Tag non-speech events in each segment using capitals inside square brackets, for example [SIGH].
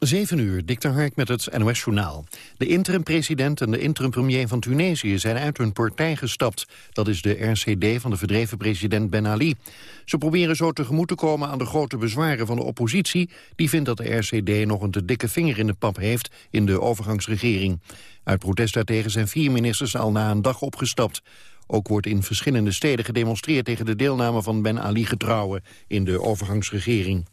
7 uur, Dick Hark met het NOS-journaal. De interim-president en de interim-premier van Tunesië zijn uit hun partij gestapt. Dat is de RCD van de verdreven president Ben Ali. Ze proberen zo tegemoet te komen aan de grote bezwaren van de oppositie... die vindt dat de RCD nog een te dikke vinger in de pap heeft in de overgangsregering. Uit protest daartegen zijn vier ministers al na een dag opgestapt. Ook wordt in verschillende steden gedemonstreerd tegen de deelname van Ben Ali-getrouwen in de overgangsregering.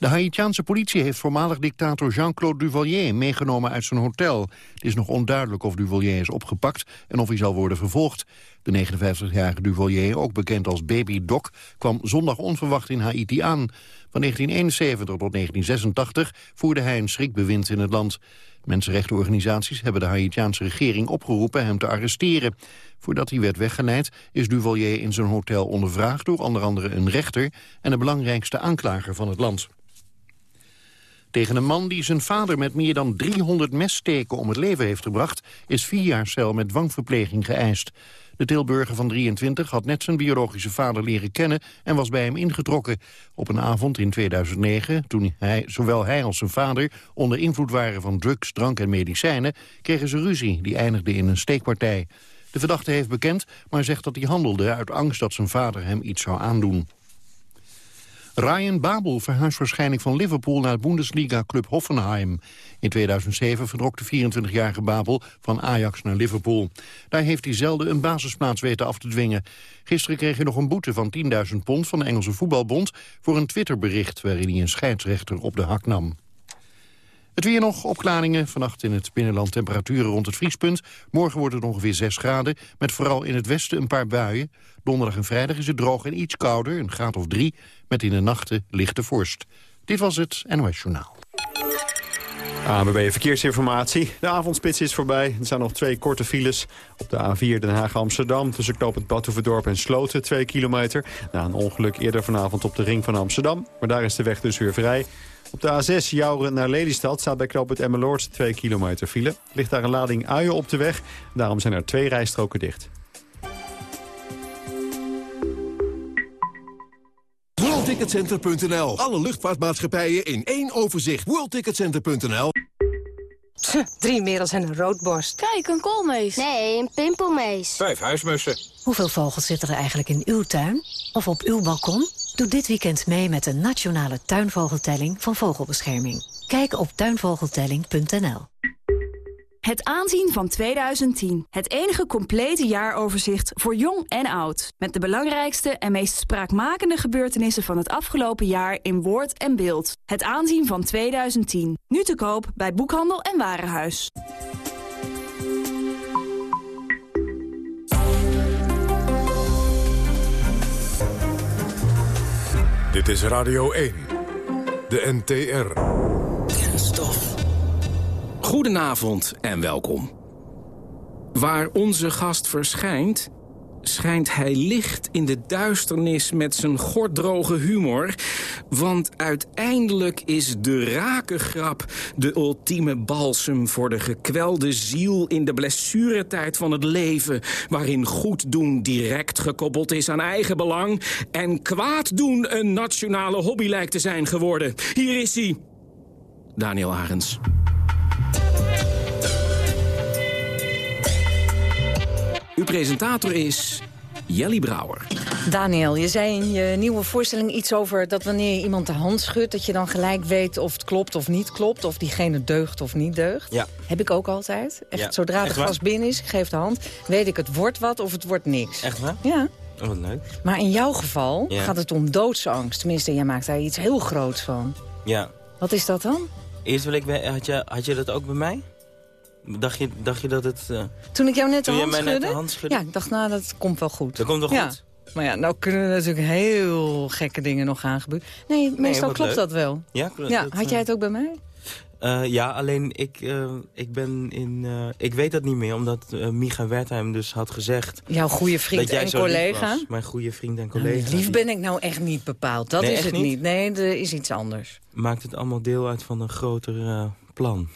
De Haitiaanse politie heeft voormalig dictator Jean-Claude Duvalier meegenomen uit zijn hotel. Het is nog onduidelijk of Duvalier is opgepakt en of hij zal worden vervolgd. De 59-jarige Duvalier, ook bekend als Baby Doc, kwam zondag onverwacht in Haiti aan. Van 1971 tot 1986 voerde hij een schrikbewind in het land. Mensenrechtenorganisaties hebben de Haitiaanse regering opgeroepen hem te arresteren. Voordat hij werd weggeleid is Duvalier in zijn hotel ondervraagd door onder andere een rechter en de belangrijkste aanklager van het land. Tegen een man die zijn vader met meer dan 300 messteken om het leven heeft gebracht... is vier jaar cel met dwangverpleging geëist. De Tilburger van 23 had net zijn biologische vader leren kennen... en was bij hem ingetrokken. Op een avond in 2009, toen hij, zowel hij als zijn vader... onder invloed waren van drugs, drank en medicijnen... kregen ze ruzie, die eindigde in een steekpartij. De verdachte heeft bekend, maar zegt dat hij handelde... uit angst dat zijn vader hem iets zou aandoen. Ryan Babel verhuist waarschijnlijk van Liverpool naar Bundesliga-club Hoffenheim. In 2007 vertrok de 24-jarige Babel van Ajax naar Liverpool. Daar heeft hij zelden een basisplaats weten af te dwingen. Gisteren kreeg hij nog een boete van 10.000 pond van de Engelse Voetbalbond... voor een Twitterbericht waarin hij een scheidsrechter op de hak nam. Het weer nog, opklaringen. Vannacht in het binnenland temperaturen rond het vriespunt. Morgen wordt het ongeveer 6 graden, met vooral in het westen een paar buien. Donderdag en vrijdag is het droog en iets kouder, een graad of 3... met in de nachten lichte vorst. Dit was het NOS Journaal. ANWB Verkeersinformatie. De avondspits is voorbij. Er zijn nog twee korte files op de A4 Den Haag-Amsterdam... tussen knooppunt Badhoevedorp en Sloten, 2 kilometer. Na een ongeluk eerder vanavond op de ring van Amsterdam. Maar daar is de weg dus weer vrij. Op de A6 Jouren naar Lelystad staat bij knooppunt Emmeloord 2 kilometer file. Ligt daar een lading uien op de weg. Daarom zijn er twee rijstroken dicht. WorldTicketCenter.nl. Alle luchtvaartmaatschappijen in één overzicht. WorldTicketCenter.nl. Drie merels en een roodborst. Kijk, een koolmees. Nee, een pimpelmees. Vijf huismussen. Hoeveel vogels zitten er eigenlijk in uw tuin? Of op uw balkon? Doe dit weekend mee met de nationale tuinvogeltelling van Vogelbescherming. Kijk op tuinvogeltelling.nl. Het aanzien van 2010. Het enige complete jaaroverzicht voor jong en oud. Met de belangrijkste en meest spraakmakende gebeurtenissen van het afgelopen jaar in woord en beeld. Het aanzien van 2010. Nu te koop bij Boekhandel en Warenhuis. Dit is Radio 1. De NTR. Kenstof. Goedenavond en welkom. Waar onze gast verschijnt, schijnt hij licht in de duisternis met zijn gorddroge humor. Want uiteindelijk is de rakengrap de ultieme balsem voor de gekwelde ziel in de blessuretijd van het leven. Waarin goed doen direct gekoppeld is aan eigen belang en kwaad doen een nationale hobby lijkt te zijn geworden. Hier is hij, Daniel Arends. Uw presentator is Jelly Brouwer. Daniel, je zei in je nieuwe voorstelling iets over dat wanneer je iemand de hand schudt... dat je dan gelijk weet of het klopt of niet klopt. Of diegene deugt of niet deugt. Ja. Heb ik ook altijd. Echt, Ja. zodra Echt de waar? binnen is, ik geef de hand... weet ik het wordt wat of het wordt niks. Echt waar? Ja. Oh, wat leuk. Maar in jouw geval Ja. gaat het om doodsangst. Tenminste, jij maakt daar iets heel groots van. Ja. Wat is dat dan? Eerst wil ik... Had je, had je dat ook bij mij? Dacht je, dacht je dat het... eh, Toen ik jou net de hand net schudde? Ja, ik dacht, nou, dat komt wel goed. Dat komt wel Ja. goed? Maar ja, nou kunnen er natuurlijk heel gekke dingen nog gaan gebeuren. Nee, meestal klopt leuk. dat wel. Ja, klopt. Ja, Dat, had eh, jij het ook bij mij? eh, ja, alleen ik, eh, ik ben in... eh, ik weet dat niet meer, omdat eh Micha Wertheim dus had gezegd... Jouw goede vriend dat jij en collega? was. Mijn goede vriend en Nou, collega. lief ben ik nou echt niet bepaald. Dat Nee, is het niet? niet. Nee, er is iets anders. Maakt het allemaal deel uit van een groter eh, plan.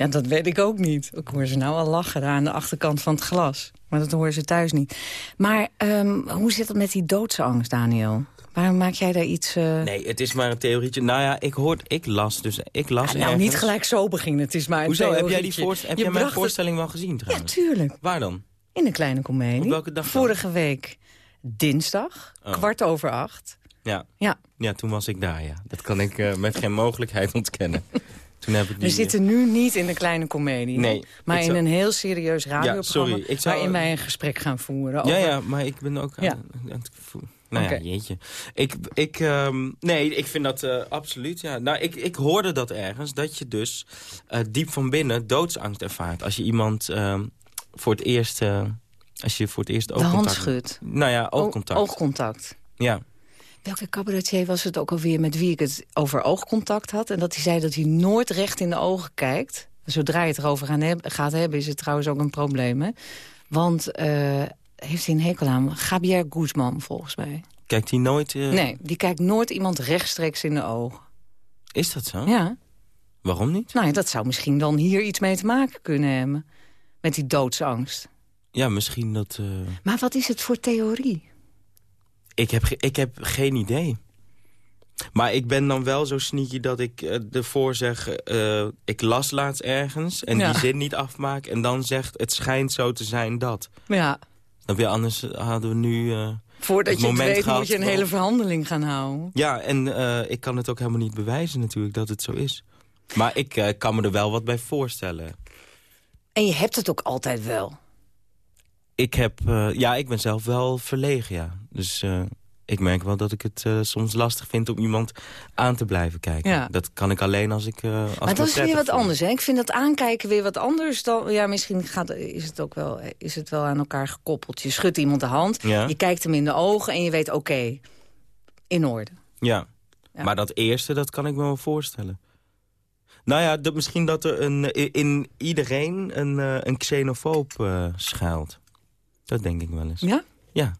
Ja, dat weet ik ook niet. Ik hoor ze nou al lachen daar aan de achterkant van het glas. Maar dat horen ze thuis niet. Maar ehm, hoe zit het met die doodsangst, Daniel? Waarom maak jij daar iets... Uh... Nee, het is maar een theorietje. Nou ja, ik hoorde, ik las dus, ik las ja, Nou, ergens... niet gelijk zo beginnen, het is maar een Hoezo, heb jij, die voorst heb jij mijn voorstelling wel gezien trouwens? Ja, tuurlijk. Waar dan? In een kleine komedie. Op welke dag dan? Vorige week dinsdag, Oh. kwart over acht. Ja. Ja. ja, toen was ik daar, ja. Dat kan ik uh, met geen mogelijkheid ontkennen. [LAUGHS] Toen heb ik die... We zitten nu niet in de kleine komedie. Nee. Maar in een heel serieus radioprogramma... Ja, sorry, ik zou... waarin wij een gesprek gaan voeren. Ja, ja, maar ik ben ook ja. aan, het nou okay. ja, jeetje. Ik, ik, um, nee, ik vind dat uh, absoluut, ja. Nou, ik, ik hoorde dat ergens, dat je dus uh, diep van binnen doodsangst ervaart. Als je iemand uh, voor het eerst... als je voor het eerst oogcontact... De hand schudt. Nou ja, oogcontact. O oogcontact. Ja. Welke cabaretier was het ook alweer met wie ik het over oogcontact had? En dat hij zei dat hij nooit recht in de ogen kijkt. Zodra je het erover gaan heb, gaat hebben, is het trouwens ook een probleem, hè? Want uh, heeft hij een hekel aan? Javier Guzman, volgens mij. Kijkt hij nooit... Uh... Nee, die kijkt nooit iemand rechtstreeks in de ogen. Is dat zo? Ja. Waarom niet? Nou ja, dat zou misschien dan hier iets mee te maken kunnen hebben. Met die doodsangst. Ja, misschien dat... Uh... Maar wat is het voor theorie? Ik heb, ik heb geen idee. Maar ik ben dan wel zo sneaky dat ik uh, ervoor zeg... Uh, ik las laatst ergens en ja. die zin niet afmaak... en dan zegt het schijnt zo te zijn dat. Ja. Dan weer anders hadden we nu... Uh, Voordat het je het weet gehad moet je een hele verhandeling gaan houden. Ja, en ik kan het ook helemaal niet bewijzen natuurlijk dat het zo is. Maar ik kan me er wel wat bij voorstellen. En je hebt het ook altijd wel. Ik heb, uh, ja, ik ben zelf wel verlegen, ja. Dus uh, ik merk wel dat ik het uh, soms lastig vind om iemand aan te blijven kijken. Ja. Dat kan ik alleen als ik als Maar dat is weer wat voel. anders, hè? Ik vind dat aankijken weer wat anders dan... Ja, misschien gaat, is, het ook wel, is het wel aan elkaar gekoppeld. Je schudt iemand de hand, ja. je kijkt hem in de ogen en je weet, oké, okay, in orde. Ja. ja, maar dat eerste, dat kan ik me wel voorstellen. Nou ja, dat, misschien dat er een, in iedereen een, een xenofoob uh, schuilt. Dat denk ik wel eens. Ja? Ja.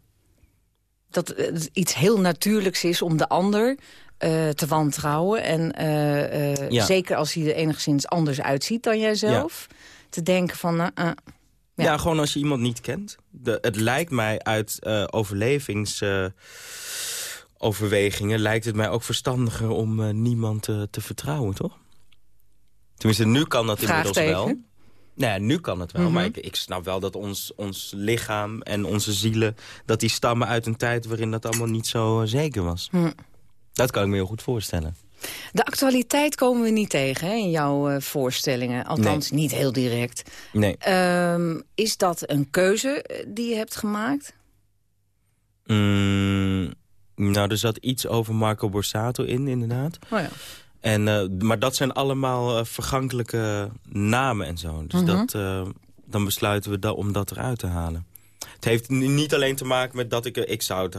Dat het iets heel natuurlijks is om de ander uh, te wantrouwen. En uh, uh, ja. zeker als hij er enigszins anders uitziet dan jijzelf. Ja. Te denken van... ja. ja. gewoon als je iemand niet kent. De, het lijkt mij uit overlevingsoverwegingen... lijkt het mij ook verstandiger om niemand te vertrouwen, toch? Tenminste, nu kan dat inmiddels wel. Nou ja, nu kan het wel, mm -hmm. maar ik, ik, snap wel dat ons, ons lichaam en onze zielen... dat die stammen uit een tijd waarin dat allemaal niet zo uh, zeker was. Hm. Dat kan ik me heel goed voorstellen. De actualiteit komen we niet tegen hè, in jouw uh, voorstellingen. Althans, nee. niet heel direct. Nee. Um, is dat een keuze die je hebt gemaakt? Mm, nou, er zat iets over Marco Borsato in, inderdaad. Oh ja. En, uh, maar dat zijn allemaal uh, vergankelijke namen en zo. Dus mm -hmm. dat, uh, dan besluiten we om dat eruit te halen. Het heeft niet alleen te maken met dat ik... Ik zou het...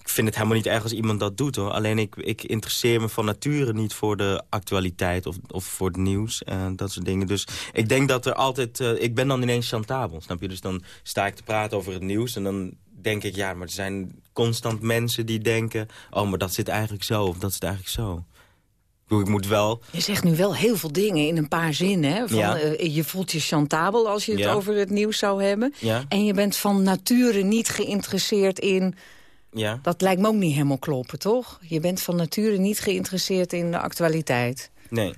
ik vind het helemaal niet erg als iemand dat doet, hoor. Alleen ik, ik interesseer me van nature niet voor de actualiteit of, of voor het nieuws en dat soort dingen. Dus ik denk dat er altijd... ik ben dan ineens chantabel, snap je? Dus dan sta ik te praten over het nieuws en dan denk ik... ja, maar er zijn constant mensen die denken... oh, maar dat zit eigenlijk zo of dat zit eigenlijk zo. Ik moet wel... Je zegt nu wel heel veel dingen in een paar zinnen. Hè? Van, ja. uh, je voelt je chantabel als je het ja. over het nieuws zou hebben. Ja. En je bent van nature niet geïnteresseerd in... Ja. Dat lijkt me ook niet helemaal kloppen, toch? Je bent van nature niet geïnteresseerd in de actualiteit. Nee.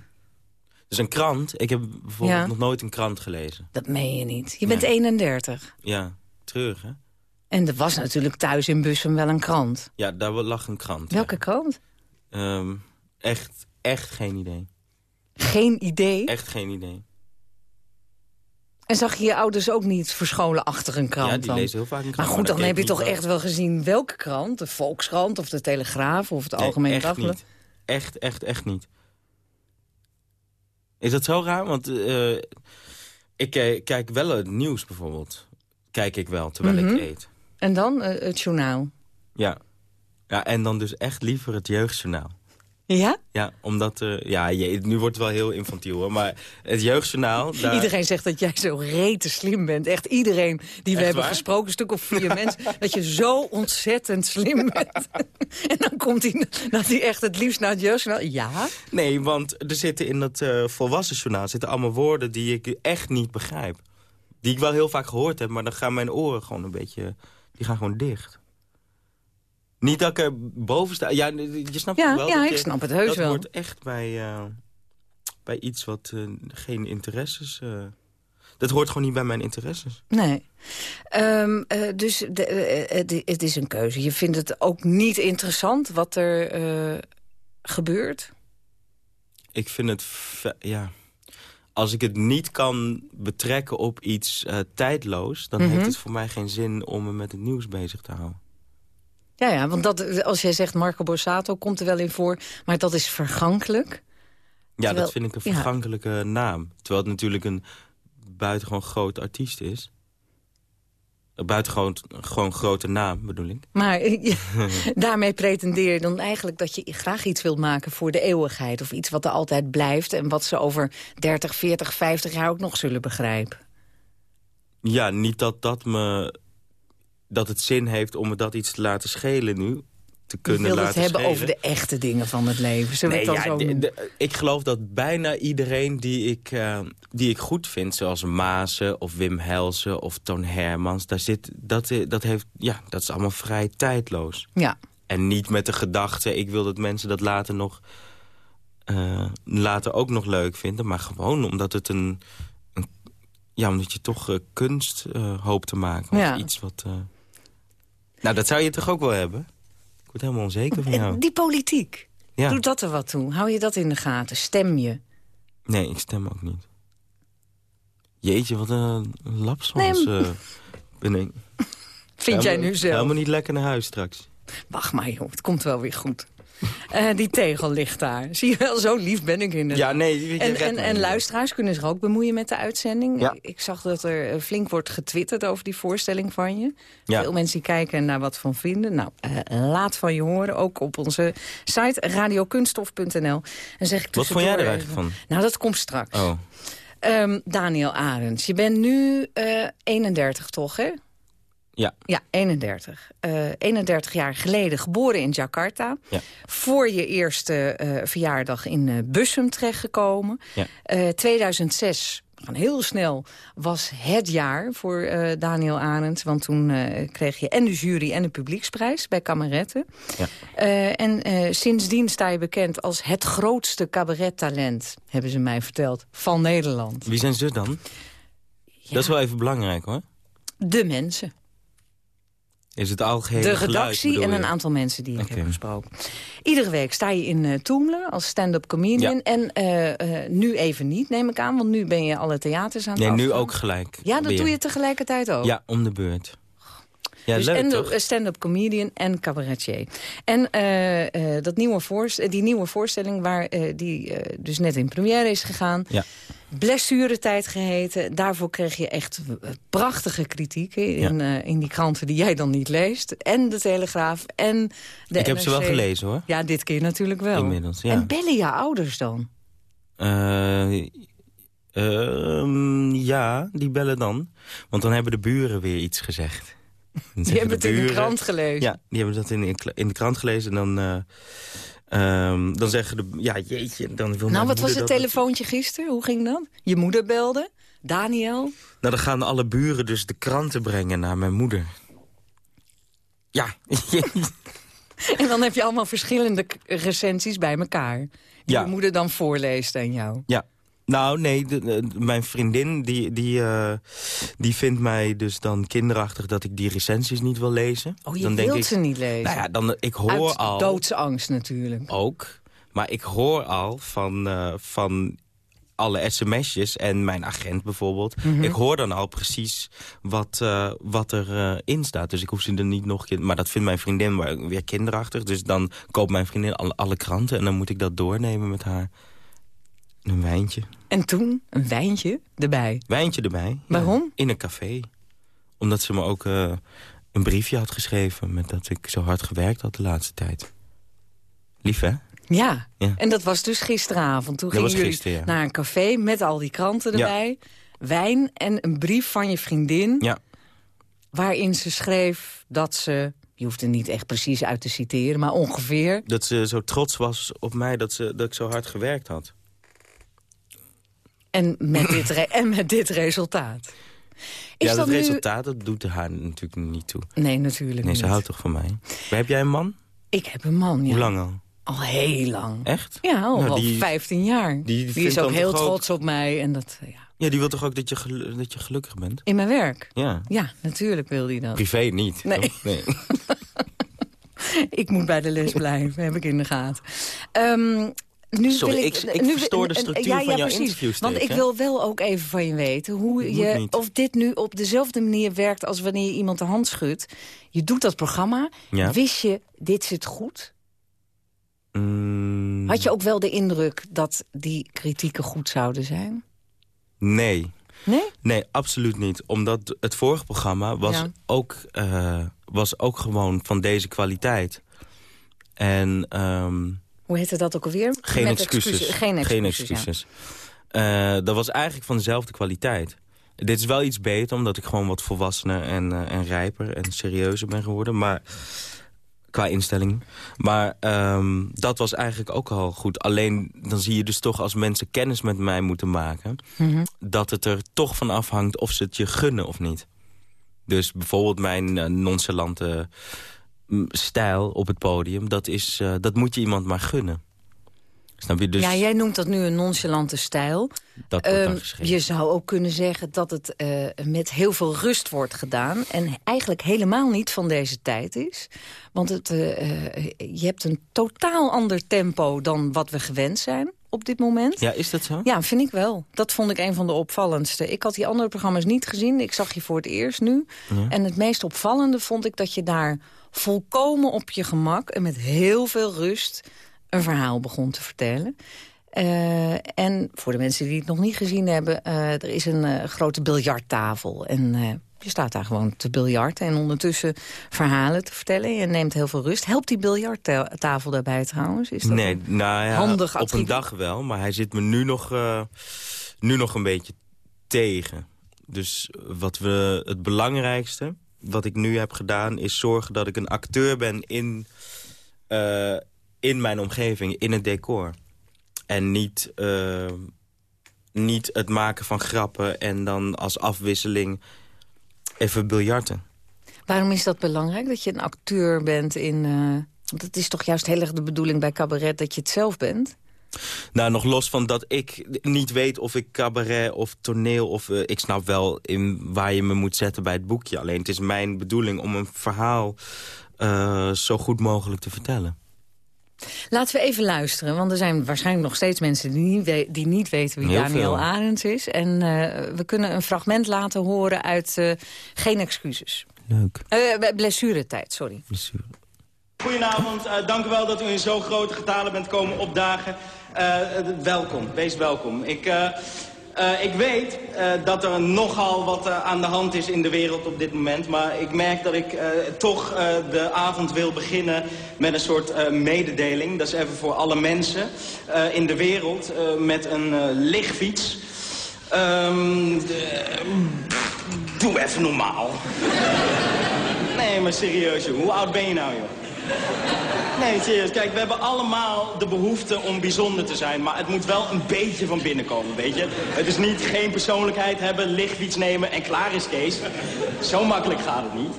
Dus een krant, ik heb bijvoorbeeld nog nooit een krant gelezen. Dat meen je niet. Je bent nee. 31. Ja, treurig hè? En er was natuurlijk thuis in Bussum wel een krant. Ja, daar lag een krant. Welke krant? Um, echt, echt geen idee. Geen idee? Echt geen idee. En zag je je ouders ook niet verscholen achter een krant? Ja, die dan? lezen heel vaak een krant. Maar goed, dan heb je toch wel. echt wel gezien welke krant? De Volkskrant of de Telegraaf of het nee, Algemeen echt Dagblad? Echt, echt, echt niet. Is dat zo raar? Want uh, ik uh, kijk wel het nieuws bijvoorbeeld. Kijk ik wel, terwijl mm -hmm. ik eet. En dan uh, het journaal? Ja. ja, en dan dus echt liever het jeugdjournaal. Ja? Ja, omdat... Uh, ja, je, nu wordt het wel heel infantiel, hoor. Maar het jeugdjournaal... [LAUGHS] Daar... Iedereen zegt dat jij zo rete slim bent. Echt iedereen die we Echt hebben waar? gesproken, een stuk of vier [LAUGHS] mensen... dat je zo ontzettend slim bent. [LAUGHS] en dan komt hij dat hij echt het liefst naar het jeugdjournaal... Ja? Nee, want er zitten in dat uh, volwassen journaal... zitten allemaal woorden die ik echt niet begrijp. Die ik wel heel vaak gehoord heb, maar dan gaan mijn oren gewoon een beetje... Die gaan gewoon dicht. Niet dat ik er boven sta. Ja, je snapt Ja, het wel. ja, dat ik je- snap het heus dat wel. hoort echt bij, eh, bij iets wat eh, geen interesses... eh, dat hoort gewoon niet bij mijn interesses. Nee. Ehm, eh, dus de, het, is een keuze. Je vindt het ook niet interessant wat er gebeurt? Ik vind het... Ja, als ik het niet kan betrekken op iets tijdloos... dan Mhm. heeft het voor mij geen zin om me met het nieuws bezig te houden. Ja, ja, want dat, als jij zegt Marco Borsato komt er wel in voor... maar dat is vergankelijk. Ja, Terwijl- dat vind ik een ja. vergankelijke naam. Terwijl het natuurlijk een buitengewoon groot artiest is. Een buitengewoon gewoon grote naam, bedoel ik. Maar [LAUGHS] daarmee pretendeer je dan eigenlijk dat je graag iets wilt maken voor de eeuwigheid. Of iets wat er altijd blijft en wat ze over 30, 40, 50 jaar ook nog zullen begrijpen. Ja, niet dat, dat, me, dat het zin heeft om me dat iets te laten schelen nu. Te kunnen het laten hebben schelen. over de echte dingen van het leven. Zullen we Nee, het dan ja, zo de- noemen? de- ik geloof dat bijna iedereen die ik, eh, die ik goed vind... zoals Maasen of Wim Helsen of Toon Hermans... Daar zit, dat, eh, dat, heeft, ja, dat is allemaal vrij tijdloos. Ja. En niet met de gedachte, ik wil dat mensen dat later nog... eh, later ook nog leuk vinden, maar gewoon omdat het een... een ja, omdat je toch kunst hoopt te maken. Of Ja. iets wat... eh, Nou, dat zou je toch ook wel hebben? Ik word helemaal onzeker van jou. En die politiek, Ja. doet dat er wat toe? Hou je dat in de gaten? Stem je? Nee, ik stem ook niet. Jeetje, wat een lapswans Nee, eh, ben ik. [LAUGHS] Vind jij nu zelf? Helemaal niet lekker naar huis straks. Wacht maar joh, het komt wel weer goed. Eh, die tegel ligt daar. [LAUGHS] Zie je wel, zo lief ben ik inderdaad. Ja, nee, je, En, en, luisteraars kunnen zich ook bemoeien met de uitzending. Ja. Ik zag dat er eh, flink wordt getwitterd over die voorstelling van je. Ja. Veel mensen die kijken en daar wat van vinden. Nou, eh, laat van je horen, ook op onze site radiokunststof.nl. En zeg ik Wat vond jij er eigenlijk van? Nou, dat komt straks. Oh, Ehm, Daniel Arends, je bent nu eh 31 toch, hè? Ja. Ja, 31. Eh 31 jaar geleden geboren in Jakarta. Ja. Voor je eerste eh, verjaardag in eh Bussum terechtgekomen. Ja. Eh 2006, we gaan heel snel, was het jaar voor eh, Daniel Arends. Want toen eh, kreeg je en de jury en de publieksprijs bij Kameretten. Ja. Eh, en eh, sindsdien sta je bekend als het grootste cabarettalent, hebben ze mij verteld, van Nederland. Wie zijn ze dan? Dat is wel even belangrijk, hoor. De mensen. Is het algehele De redactie en een aantal mensen die ik heb gesproken. Iedere week sta je in uh, Toemler als stand-up comedian. Ja. En uh, uh, nu even niet, neem ik aan. Want nu ben je alle theaters aan het Nee, nu ook gelijk. Ja, dat weer. doe je tegelijkertijd ook. Ja, om de beurt. Ja, dus leuk en stand-up comedian en cabaretier. En uh, uh, dat nieuwe voorst die nieuwe voorstelling waar uh, die dus net in première is gegaan... Ja. Blessuretijd geheten. Daarvoor kreeg je echt prachtige kritieken in, ja. in die kranten die jij dan niet leest. En de Telegraaf en de Ik heb NRC. ze wel gelezen hoor. Ja, dit keer natuurlijk wel. Inmiddels, ja. En bellen je ouders dan? Uh, ja, die bellen dan. Want dan hebben de buren weer iets gezegd. Die hebben het in de krant gelezen? Ja, die hebben dat in, in de krant gelezen. En dan, um, dan zeggen de... Ja, jeetje, dan wil Nou, wat was het telefoontje gisteren? Hoe ging dat? Je moeder belde? Daniel? Nou, dan gaan alle buren dus de kranten brengen naar mijn moeder. Ja. [LAUGHS] en dan heb je allemaal verschillende recensies bij elkaar. Die ja. je moeder dan voorleest aan jou. Ja. Nou, nee, de, de, mijn vriendin die, die, uh, die vindt mij dus dan kinderachtig dat ik die recensies niet wil lezen. Oh, je dan wilt denk ik, ze niet lezen? Nou ja, dan, ik hoor Uit al... doodsangst natuurlijk. Ook. Maar ik hoor al van, uh, van alle sms'jes en mijn agent bijvoorbeeld. Mhm. Mm -hmm. Ik hoor dan al precies wat, uh, wat erin in staat. Dus ik hoef ze er niet nog... Maar dat vindt mijn vriendin weer kinderachtig. Dus dan koopt mijn vriendin alle, alle kranten... en dan moet ik dat doornemen met haar. Een wijntje. En toen een wijntje erbij? Wijntje erbij. Waarom? Ja, in een café. Omdat ze me ook uh, een briefje had geschreven... met dat ik zo hard gewerkt had de laatste tijd. Lief, hè? Ja. ja. en dat was dus gisteravond. Toen dat gingen jullie gisteren, ja. naar een café met al die kranten erbij. Wijn en een brief van je vriendin. Ja. Waarin ze schreef dat ze... Je hoeft er niet echt precies uit te citeren, maar ongeveer... Dat ze zo trots was op mij dat, ze, dat ik zo hard gewerkt had. En met dit, en met dit resultaat. ja, dat nu- resultaat dat doet haar natuurlijk niet toe. Nee, natuurlijk Nee, niet. ze houdt toch van mij. Maar heb jij een man? Ik heb een man, ja. Hoe lang al? Al heel lang. Echt? Ja, al Nou, wel die- 15 jaar. die Die, is ook heel ook- trots op mij. En dat, ja. Ja, die wil toch ook dat je, dat je gelukkig bent? In mijn werk? Ja. Ja, natuurlijk wil hij dat. Privé niet. Nee. nee. [LAUGHS] Ik moet bij de les blijven, heb ik in de gaten. Ehm, nu Sorry, wil ik- ik nu, verstoor de structuur ja, van jouw precies. interview Want ik hè? wil wel ook even van je weten... Hoe je, of dit nu op dezelfde manier werkt als wanneer je iemand de hand schudt. Je doet dat programma. Ja. Wist je, dit zit goed? Mm, Had je ook wel de indruk dat die kritieken goed zouden zijn? Nee. Nee? Nee, absoluut niet. Omdat het vorige programma was, ook, eh, was ook gewoon van deze kwaliteit. En ehm, Hoe heette dat ook alweer? geen, Met excuses. Geen excuses. Eh, dat was eigenlijk van dezelfde kwaliteit. Dit is wel iets beter, omdat ik gewoon wat volwassener en, eh, en rijper en serieuzer ben geworden. Maar qua instelling. Maar ehm, dat was eigenlijk ook al goed. Alleen dan zie je dus toch als mensen kennis met mij moeten maken... Mhm. dat het er toch van afhangt of ze het je gunnen of niet. Dus bijvoorbeeld mijn eh, nonchalante stijl op het podium... Dat, is, eh, dat moet je iemand maar gunnen. Snap je? Dus ja, jij noemt dat nu een nonchalante stijl. dat geschreven. je zou ook kunnen zeggen dat het eh, met heel veel rust wordt gedaan... en eigenlijk helemaal niet van deze tijd is. Want het, eh, je hebt een totaal ander tempo dan wat we gewend zijn op dit moment. Ja, is dat zo? Ja, vind ik wel. Dat vond ik een van de opvallendste. Ik had die andere programma's niet gezien. Ik zag je voor het eerst nu. En het meest opvallende vond ik dat je daar volkomen op je gemak... en met heel veel rust een verhaal begon te vertellen. Eh, en voor de mensen die het nog niet gezien hebben... eh, er is een eh, grote biljarttafel. En je staat daar gewoon te biljarten en ondertussen verhalen te vertellen. Je neemt heel veel rust. Helpt die biljarttafel daarbij trouwens? Is dat Nee, nou ja, handig op een dag wel. Maar hij zit me nu nog, nu nog een beetje tegen. Dus wat we, het belangrijkste wat ik nu heb gedaan... is zorgen dat ik een acteur ben in, eh, in mijn omgeving, in het decor. En niet, eh, niet het maken van grappen en dan als afwisseling even biljarten. Waarom is dat belangrijk, dat je een acteur bent in... eh, want het is toch juist heel erg de bedoeling bij cabaret dat je het zelf bent? Nou, nog los van dat ik niet weet of ik cabaret of toneel... of eh, ik snap wel in waar je me moet zetten bij het boekje. Alleen het is mijn bedoeling om een verhaal eh, zo goed mogelijk te vertellen. Laten we even luisteren, want er zijn waarschijnlijk nog steeds mensen... die niet, we- die niet weten wie Heel Daniel veel. Arends is. En eh, we kunnen een fragment laten horen uit eh, Geen Excuses. Leuk. Eh, blessuretijd, sorry. Goedenavond, eh, dank u wel dat u in zo'n grote getalen bent komen opdagen. Eh, eh, welkom, wees welkom. Ik, eh, ik weet dat er nogal wat aan de hand is in de wereld op dit moment. Maar ik merk dat ik toch de avond wil beginnen met een soort mededeling. Dat is even voor alle mensen in de wereld met een lichtfiets. Ehm, doe even normaal. Nee, maar serieus. Hoe oud ben je nou, joh? Nee, serieus. Kijk, we hebben allemaal de behoefte om bijzonder te zijn. Maar het moet wel een beetje van binnen komen, weet je? Het is niet geen persoonlijkheid hebben, lichtfiets nemen en klaar is Kees. Zo makkelijk gaat het niet.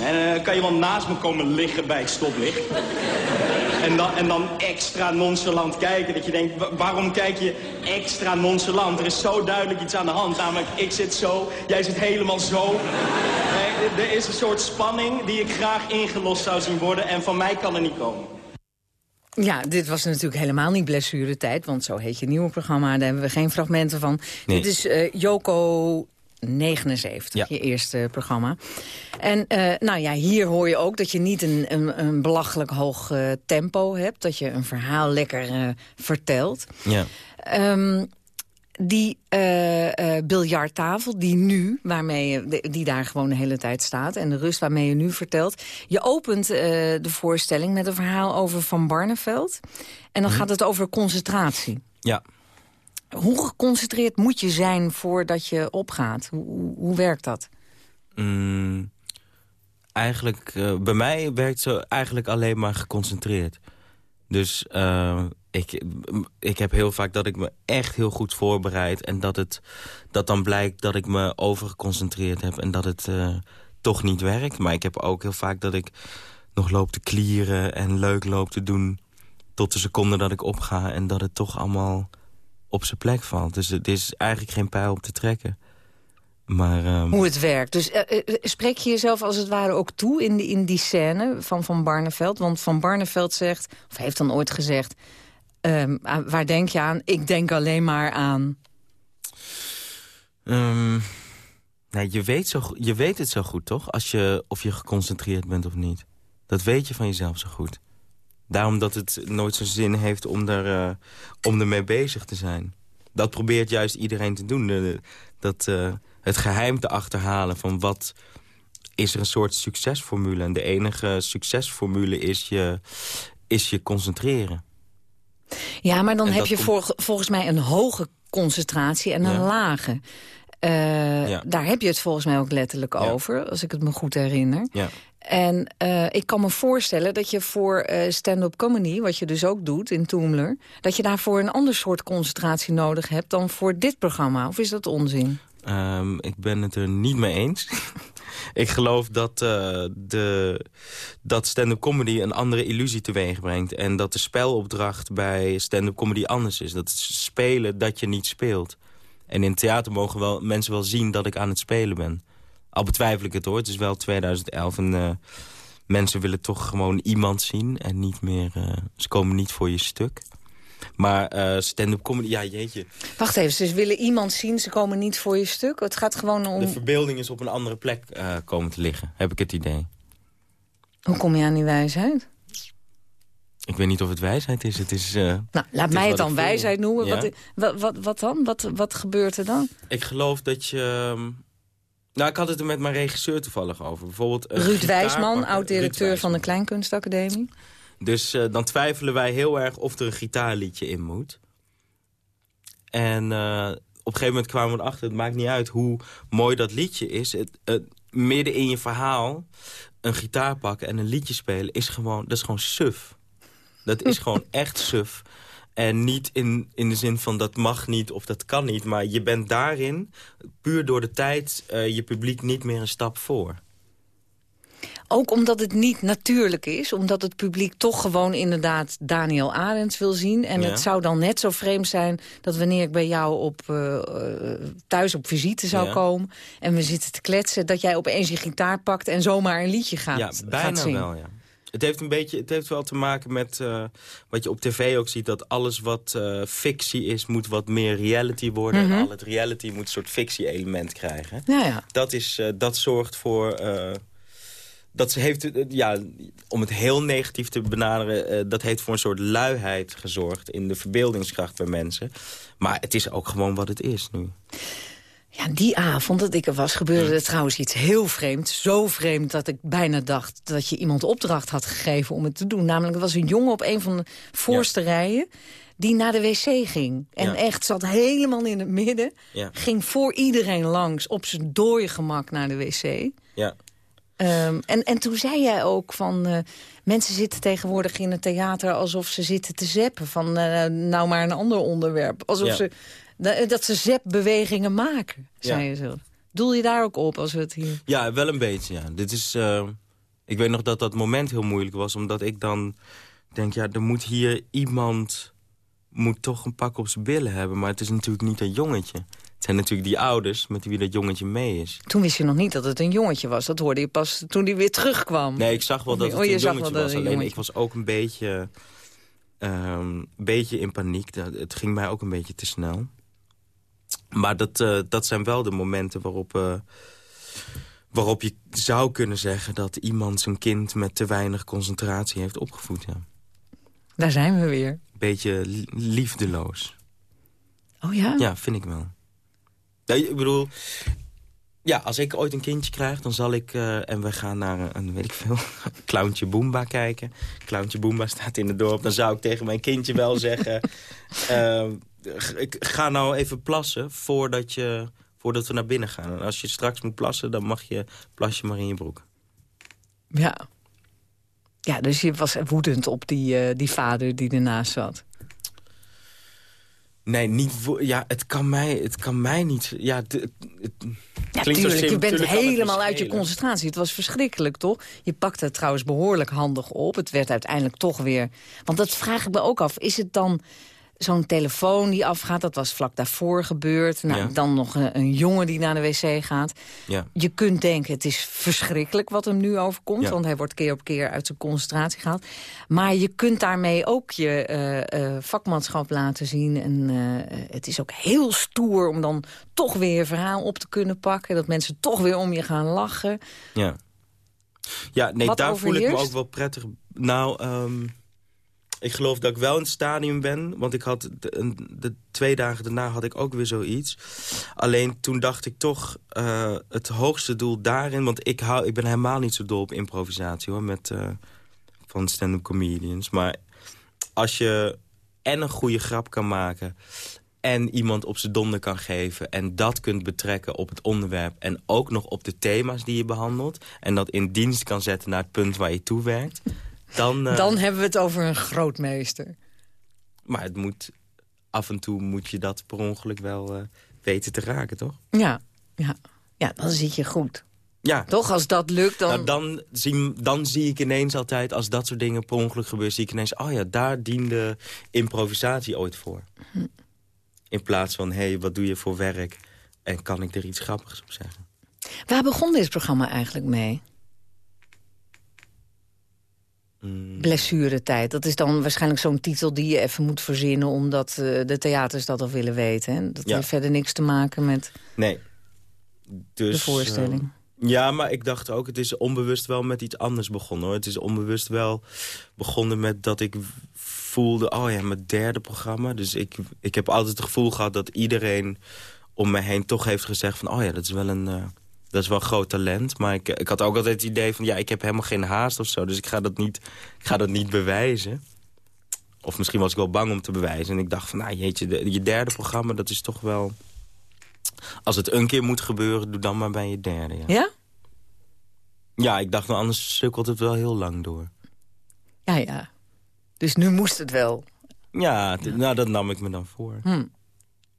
En eh, kan je wel naast me komen liggen bij het stoplicht. En dan, en dan extra nonchalant kijken. Dat je denkt, wa- waarom kijk je extra nonchalant? Er is zo duidelijk iets aan de hand. Namelijk, ik zit zo, jij zit helemaal zo. Er is een soort spanning die ik graag ingelost zou zien worden. En van mij kan er niet komen. Ja, dit was natuurlijk helemaal niet blessuretijd, want zo heet je nieuwe programma. Daar hebben we geen fragmenten van. Nee. Dit is eh Joko 79, Ja. je eerste programma. En eh, nou ja, hier hoor je ook dat je niet een, een, een belachelijk hoog eh, tempo hebt. Dat je een verhaal lekker eh, vertelt. Ja. Ehm, die eh, eh, biljarttafel, die nu, waarmee je, de- die daar gewoon de hele tijd staat... en de rust waarmee je nu vertelt... je opent eh, de voorstelling met een verhaal over Van Barneveld. En dan gaat het over concentratie. Ja. Hoe geconcentreerd moet je zijn voordat je opgaat? Hoe, hoe, hoe werkt dat? Mm, eigenlijk, eh, bij mij werkt ze eigenlijk alleen maar geconcentreerd. Dus eh, ik, ik heb heel vaak dat ik me echt heel goed voorbereid... en dat, het, dat dan blijkt dat ik me overgeconcentreerd heb... en dat het uh, toch niet werkt. Maar ik heb ook heel vaak dat ik nog loop te klieren... en leuk loop te doen tot de seconde dat ik opga... en dat het toch allemaal op zijn plek valt. Dus het is eigenlijk geen pijl op te trekken. Maar, um... Hoe het werkt. Dus uh, uh, spreek je jezelf als het ware ook toe in die, in die scène van Van Barneveld? Want Van Barneveld zegt, of heeft dan ooit gezegd... Um, waar denk je aan? Ik denk alleen maar aan... Um, nee, je, weet zo, je weet het zo goed, toch? Als je, of je geconcentreerd bent of niet. Dat weet je van jezelf zo goed. Daarom dat het nooit zo'n zin heeft om, er, uh, om ermee bezig te zijn. Dat probeert juist iedereen te doen. De, dat, uh, het geheim te achterhalen van wat is er een soort succesformule. En de enige succesformule is je, is je concentreren. Ja, maar dan heb je volgens mij een hoge concentratie en een ja. lage. Uh, ja. Daar heb je het volgens mij ook letterlijk ja. over, als ik het me goed herinner. Ja. En uh, ik kan me voorstellen dat je voor uh, stand-up comedy... wat je dus ook doet in Toomler... dat je daarvoor een ander soort concentratie nodig hebt... dan voor dit programma. Of is dat onzin? Um, ik ben het er niet mee eens. [LAUGHS] ik geloof dat, uh, de, dat stand-up comedy een andere illusie teweeg brengt. En dat de spelopdracht bij stand-up comedy anders is. Dat spelen dat je niet speelt. En in theater mogen wel, mensen wel zien dat ik aan het spelen ben. Al betwijfel ik het hoor, het is wel 2011 en uh, mensen willen toch gewoon iemand zien. En niet meer, uh, ze komen niet voor je stuk. Maar uh, stand-up comedy, ja jeetje. Wacht even, ze willen iemand zien, ze komen niet voor je stuk? Het gaat gewoon om... De verbeelding is op een andere plek uh, komen te liggen, heb ik het idee. Hoe kom je aan die wijsheid? Ik weet niet of het wijsheid is. Het is uh, nou, laat het mij het dan wijsheid noemen. Ja? Wat, wat, wat, dan? Wat, wat gebeurt er dan? Ik geloof dat je... Nou, ik had het er met mijn regisseur toevallig over. Bijvoorbeeld Ruud Wijsman, oud-directeur van de Kleinkunstacademie. Dus uh, dan twijfelen wij heel erg of er een gitaarliedje in moet. En uh, op een gegeven moment kwamen we erachter... het maakt niet uit hoe mooi dat liedje is. Het, midden in je verhaal een gitaar pakken en een liedje spelen... is gewoon, dat is gewoon suf. Dat is gewoon [LAUGHS] echt suf. En niet in, in de zin van dat mag niet of dat kan niet. Maar je bent daarin, puur door de tijd, uh, je publiek niet meer een stap voor. Ook omdat het niet natuurlijk is. Omdat het publiek toch gewoon inderdaad Daniel Arends wil zien. En ja. het zou dan net zo vreemd zijn dat wanneer ik bij jou op, uh, thuis op visite zou ja. komen... en we zitten te kletsen, dat jij opeens je gitaar pakt... en zomaar een liedje gaat, ja, bijna gaat zingen. wel, ja. Het heeft, een beetje, het heeft wel te maken met uh, wat je op tv ook ziet... dat alles wat uh, fictie is, moet wat meer reality worden. Mm -hmm. En al het reality moet een soort fictie-element krijgen. Ja, ja. Dat, is, uh, dat zorgt voor... dat heeft, ja, om het heel negatief te benaderen... dat heeft voor een soort luiheid gezorgd... in de verbeeldingskracht bij mensen. Maar het is ook gewoon wat het is nu. Ja, die avond dat ik er was, gebeurde er trouwens iets heel vreemds. Zo vreemd dat ik bijna dacht dat je iemand opdracht had gegeven om het te doen. Namelijk, er was een jongen op een van de voorste ja. rijen die naar de wc ging. En ja. echt zat helemaal in het midden. Ja. Ging voor iedereen langs op zijn dode gemak naar de wc. Ja. Um, en, en toen zei jij ook van... Uh, mensen zitten tegenwoordig in het theater alsof ze zitten te zeppen. Van uh, nou maar een ander onderwerp. Alsof ja. ze dat ze zepbewegingen maken, zei ja. je zo. Doel je daar ook op als we het hier... Ja, wel een beetje, ja. Dit is, uh, ik weet nog dat dat moment heel moeilijk was, omdat ik dan denk... ja, er moet hier iemand... moet toch een pak op zijn billen hebben, maar het is natuurlijk niet een jongetje. Het zijn natuurlijk die ouders met wie dat jongetje mee is. Toen wist je nog niet dat het een jongetje was. Dat hoorde je pas toen hij weer terugkwam. Nee, ik zag wel dat het oh, een jongetje was. Alleen jongetje. ik was ook een beetje, um, beetje in paniek. Het ging mij ook een beetje te snel. Maar dat, uh, dat zijn wel de momenten waarop, uh, waarop je zou kunnen zeggen... dat iemand zijn kind met te weinig concentratie heeft opgevoed. Ja. Daar zijn we weer. Beetje liefdeloos. Oh ja? Ja, vind ik wel. Ja, ik bedoel, ja, als ik ooit een kindje krijg, dan zal ik... Uh, en we gaan naar een, weet ik veel, [LAUGHS] Clowntje Boomba kijken. Clowntje Boomba staat in het dorp. Dan zou ik tegen mijn kindje wel zeggen... [LAUGHS] Uh, ik ga nou even plassen voordat, je, voordat we naar binnen gaan. En als je straks moet plassen, dan mag je plasje maar in je broek. Ja. Ja, dus je was woedend op die, uh, die vader die ernaast zat. Nee, niet... Ja, het kan mij, het kan mij niet... Ja, het, het- het Ja, tuurlijk, je bent helemaal me uit je concentratie. Het was verschrikkelijk, toch? Je pakte het trouwens behoorlijk handig op. Het werd uiteindelijk toch weer... Want dat vraag ik me ook af. Is het dan zo'n telefoon die afgaat? Dat was vlak daarvoor gebeurd. Nou, Ja. Dan nog een, een jongen die naar de wc gaat. Ja. Je kunt denken, het is verschrikkelijk wat hem nu overkomt. Ja. Want hij wordt keer op keer uit zijn concentratie gehaald. Maar je kunt daarmee ook je eh, eh, vakmanschap laten zien. En eh, het is ook heel stoer om dan toch weer je verhaal op te kunnen pakken. Dat mensen toch weer om je gaan lachen. Ja. Ja, nee, Wat daar voel ik me ook wel prettig. Nou, ehm, ik geloof dat ik wel in het stadium ben. Want ik had de, twee dagen daarna had ik ook weer zoiets. Alleen toen dacht ik toch eh, het hoogste doel daarin... want ik, hou, ik ben helemaal niet zo dol op improvisatie hoor, met, eh, van stand-up comedians. Maar als je en een goede grap kan maken en iemand op zijn donder kan geven... en dat kunt betrekken op het onderwerp... en ook nog op de thema's die je behandelt... en dat in dienst kan zetten naar het punt waar je toe werkt... dan... eh, Dan hebben we het over een grootmeester. Maar het moet, af en toe moet je dat per ongeluk wel eh, weten te raken, toch? Ja, ja. ja, dan zit je goed. Ja. Toch, als dat lukt, dan... Nou, dan, zie, dan zie ik ineens altijd, als dat soort dingen per ongeluk gebeuren... zie ik ineens, oh ja, daar diende improvisatie ooit voor. Hm. In plaats van, hé, hey, wat doe je voor werk? En kan ik er iets grappigs op zeggen? Waar begon dit programma eigenlijk mee? Mm. Blessuretijd. Dat is dan waarschijnlijk zo'n titel die je even moet verzinnen... omdat eh, de theaters dat al willen weten. Hè? Dat Ja. heeft verder niks te maken met Nee. Dus, de voorstelling. eh, ja, maar ik dacht ook, het is onbewust wel met iets anders begonnen. hoor. Het is onbewust wel begonnen met dat ik voelde... oh ja, mijn derde programma. Dus ik, ik heb altijd het gevoel gehad dat iedereen om me heen toch heeft gezegd... van, oh ja, dat is wel een... eh, dat is wel een groot talent, maar ik, ik had ook altijd het idee van... ja, ik heb helemaal geen haast of zo, dus ik ga dat niet, ik ga dat niet bewijzen. Of misschien was ik wel bang om te bewijzen. En ik dacht van, nou jeetje, de- je derde programma, dat is toch wel... Als het een keer moet gebeuren, doe dan maar bij je derde. Ja, Ja? ja ik dacht, nou, anders sukkelt het wel heel lang door. Ja, ja. Dus nu moest het wel. Ja, t- nou, dat nam ik me dan voor. Hm.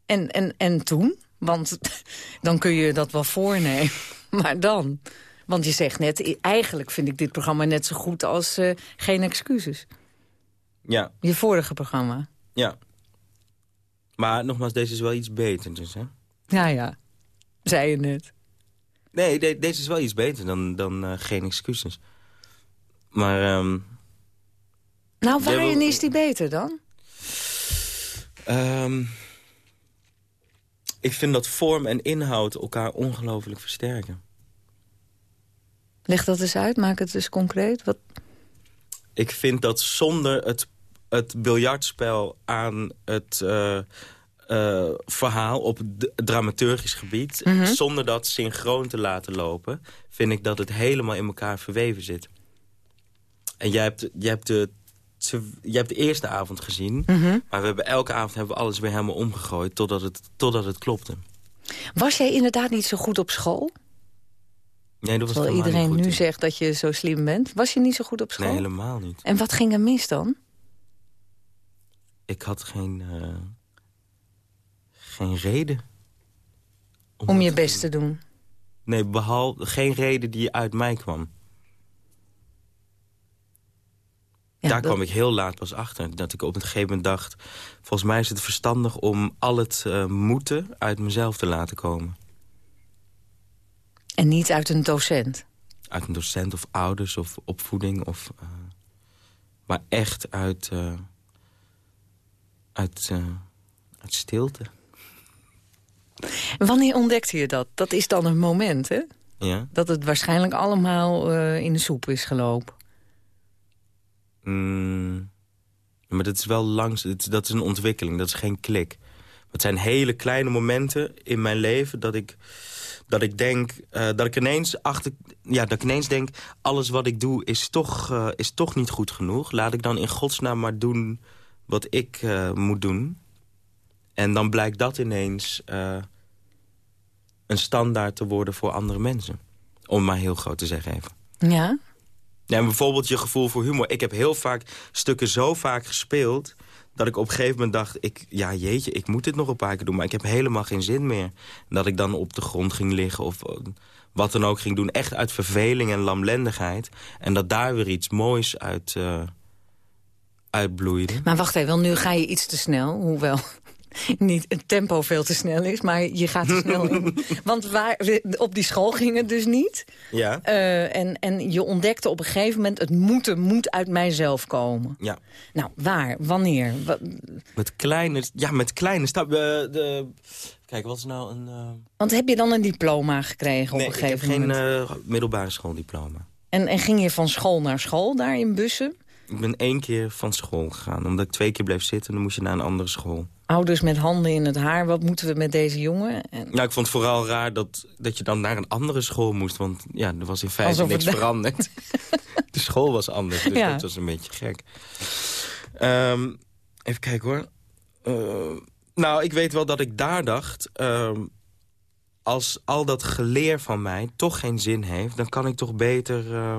En, en, en toen? Want dan kun je dat wel voornemen. [LAUGHS] Maar dan? Want je zegt net, eigenlijk vind ik dit programma net zo goed als eh, Geen Excuses. Ja, Je vorige programma. ja. Maar nogmaals, deze is wel iets beter dus, hè? Ja, ja. Zei je net. Nee, de- deze is wel iets beter dan, dan eh, geen excuses. Maar ehm, Nou, waarin is die beter dan? ehm, ik vind dat vorm en inhoud elkaar ongelooflijk versterken. Leg dat eens uit, maak het eens concreet. Wat... Ik vind dat zonder het, het biljartspel aan het eh, eh, verhaal op dramaturgisch gebied... Mhm. zonder dat synchroon te laten lopen... vind ik dat het helemaal in elkaar verweven zit. En jij hebt, jij hebt, de, jij hebt de eerste avond gezien... Mhm. maar we hebben elke avond hebben we alles weer helemaal omgegooid... totdat het, totdat het klopte. Was jij inderdaad niet zo goed op school? Nee, dat was Terwijl iedereen nu in. zegt dat je zo slim bent. Was je niet zo goed op school? Nee, helemaal niet. En wat ging er mis dan? Ik had geen, eh, geen reden. Om dat je best te doen. Nee, behalve geen reden die uit mij kwam. Ja, Daar dat- kwam ik heel laat pas achter. Dat ik op een gegeven moment dacht... volgens mij is het verstandig om al het eh, moeten uit mezelf te laten komen. En niet uit een docent. Uit een docent of ouders of opvoeding. Of, eh, maar echt uit, eh, uit, uit stilte. Wanneer ontdekte je dat? Dat is dan een moment, hè? Ja? Dat het waarschijnlijk allemaal in de soep is gelopen. Mm, maar dat is wel langs. Dat is een ontwikkeling, dat is geen klik. Het zijn hele kleine momenten in mijn leven dat ik, dat ik denk, eh, dat ik ineens achter, ja, dat ik ineens denk, alles wat ik doe is toch, eh, is toch niet goed genoeg. Laat ik dan in godsnaam maar doen wat ik eh, moet doen. En dan blijkt dat ineens een standaard te worden voor andere mensen. Om maar heel groot te zeggen even. Ja? Ja, en bijvoorbeeld je gevoel voor humor. Ik heb heel vaak stukken zo vaak gespeeld... dat ik op een gegeven moment dacht... Ik, ja, jeetje, ik moet dit nog een paar keer doen... maar ik heb helemaal geen zin meer. Dat ik dan op de grond ging liggen of eh, wat dan ook ging doen. Echt uit verveling en lamlendigheid. En dat daar weer iets moois uit, uh, uitbloeide. Maar wacht even, nu ga je iets te snel. Hoewel [LAUGHS] niet het tempo veel te snel is, maar je gaat te snel in. [LAUGHS] Want waar, op die school ging het dus niet. Ja. Uh, en, en je ontdekte op een gegeven moment... het moeten moet uit mijzelf komen. Ja. Nou, waar? Wanneer? Wat... Met kleine, ja, met kleine stappen. Uh, de, kijk, wat is nou een... Uh... Want heb je dan een diploma gekregen nee, op een gegeven moment? Nee, ik heb geen middelbare schooldiploma. En, en ging je van school naar school daar in Bussen? Ik ben één keer van school gegaan. Omdat ik twee keer bleef zitten, dan moest je naar een andere school. Ouders met handen in het haar, wat moeten we met deze jongen? En... Ja, ik vond het vooral raar dat, dat je dan naar een andere school moest. Want ja, er was in feite Alsof niks [LAUGHS] veranderd. de school was anders, dus ja. dat was een beetje gek. Um, even kijken hoor. Uh, nou, ik weet wel dat ik daar dacht... Um, als al dat geleer van mij toch geen zin heeft... dan kan ik toch beter... Uh,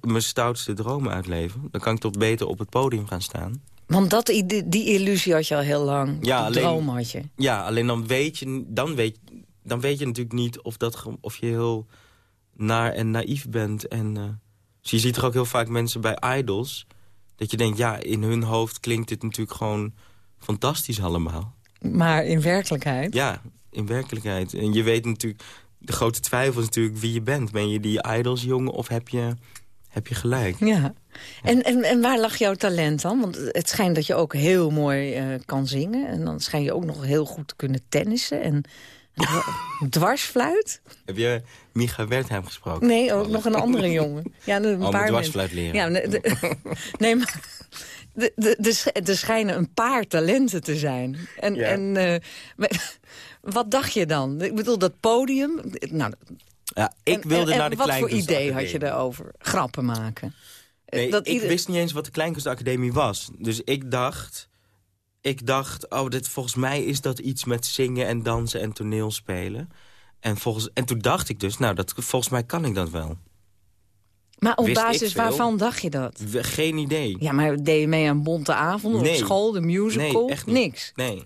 mijn stoutste dromen uitleven. Dan kan ik toch beter op het podium gaan staan. Want dat, die illusie had je al heel lang. Ja, alleen, droom had je. Ja, alleen dan weet je, dan weet, dan weet je natuurlijk niet of, dat, of je heel naar en naïef bent. En, uh, dus je ziet er ook heel vaak mensen bij idols... dat je denkt, ja, in hun hoofd klinkt dit natuurlijk gewoon fantastisch allemaal. Maar in werkelijkheid? Ja, in werkelijkheid. En je weet natuurlijk, de grote twijfel is natuurlijk wie je bent. Ben je die idols jongen of heb je heb je gelijk. Ja. En, en, en waar lag jouw talent dan? Want het schijnt dat je ook heel mooi uh, kan zingen. En dan schijn je ook nog heel goed te kunnen tennissen. En [LAUGHS] dwarsfluit. Heb je Micha Wertheim gesproken? Nee, ook nog een andere [LAUGHS] jongen. Ja, een oh, paar dwarsfluit leren. Ja, de, [LAUGHS] nee, maar er schijnen een paar talenten te zijn. En, ja. en uh, wat dacht je dan? Ik bedoel, dat podium... Nou, ja, ik wilde en, naar de Wat voor idee had je erover? Grappen maken? Nee, dat ik wist niet eens wat de Kleinkunstacademie was. Dus ik dacht... Ik dacht, oh, dit, volgens mij is dat iets met zingen en dansen en toneelspelen. En, volgens, en toen dacht ik dus, nou, dat, volgens mij kan ik dat wel. Maar op basis waarvan dacht je dat? Geen idee. Ja, maar deed je mee aan Bonte Avond nee. op school, de musical? Nee, echt niet. Niks? Nee.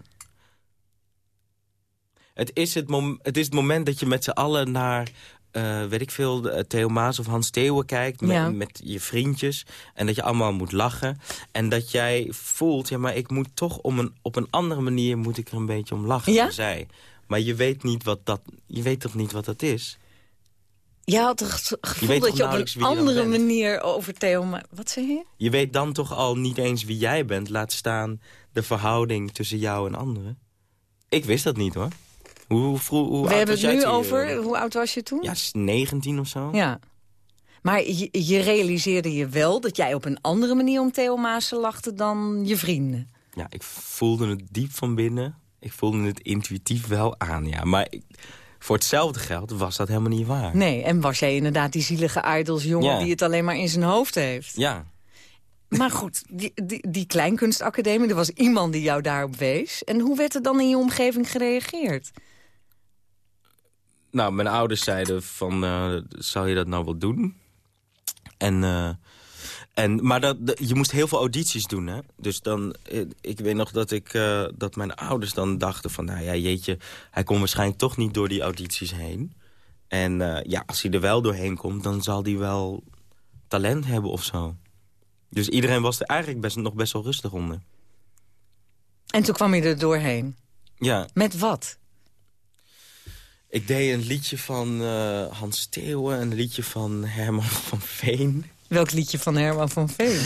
Het is het, het is het moment dat je met z'n allen naar uh, weet ik veel, Theo Maas of Hans Theeuwen kijkt met, met, je vriendjes. En dat je allemaal moet lachen. En dat jij voelt, ja, maar ik moet toch om een, op een andere manier moet ik er een beetje om lachen. Ja? Zij. Maar je weet, niet wat dat, je weet toch niet wat dat is? Je had het gevoel je dat je op een andere manier over Theo. Wat zeg je? Je weet dan toch al niet eens wie jij bent. Laat staan de verhouding tussen jou en anderen. Ik wist dat niet, hoor. Hoe, We hebben het nu over, hoe oud was je toen? Ja, 19 of zo. Ja. Maar je, je, realiseerde je wel dat jij op een andere manier om Theo Maassen lachte dan je vrienden? Ja, ik voelde het diep van binnen. Ik voelde het intuïtief wel aan, ja. Maar ik, voor hetzelfde geld was dat helemaal niet waar. Nee, en was jij inderdaad die zielige idols jongen die het alleen maar in zijn hoofd heeft? Ja. Maar goed, die, die, die kleinkunstacademie, er was iemand die jou daarop wees. En hoe werd er dan in je omgeving gereageerd? Nou, mijn ouders zeiden van, uh, zou je dat nou wel doen? En, uh, en, maar dat, je moest heel veel audities doen, hè? Dus dan, eh, ik weet nog dat, ik, uh, dat mijn ouders dan dachten van... nou ja, jeetje, hij komt waarschijnlijk toch niet door die audities heen. En ja, als hij er wel doorheen komt, dan zal hij wel talent hebben of zo. Dus iedereen was er eigenlijk best, nog best wel rustig onder. En toen kwam je er doorheen? Ja. Met wat? Ik deed een liedje van uh, Hans Theeuwen, een liedje van Herman van Veen. Welk liedje van Herman van Veen?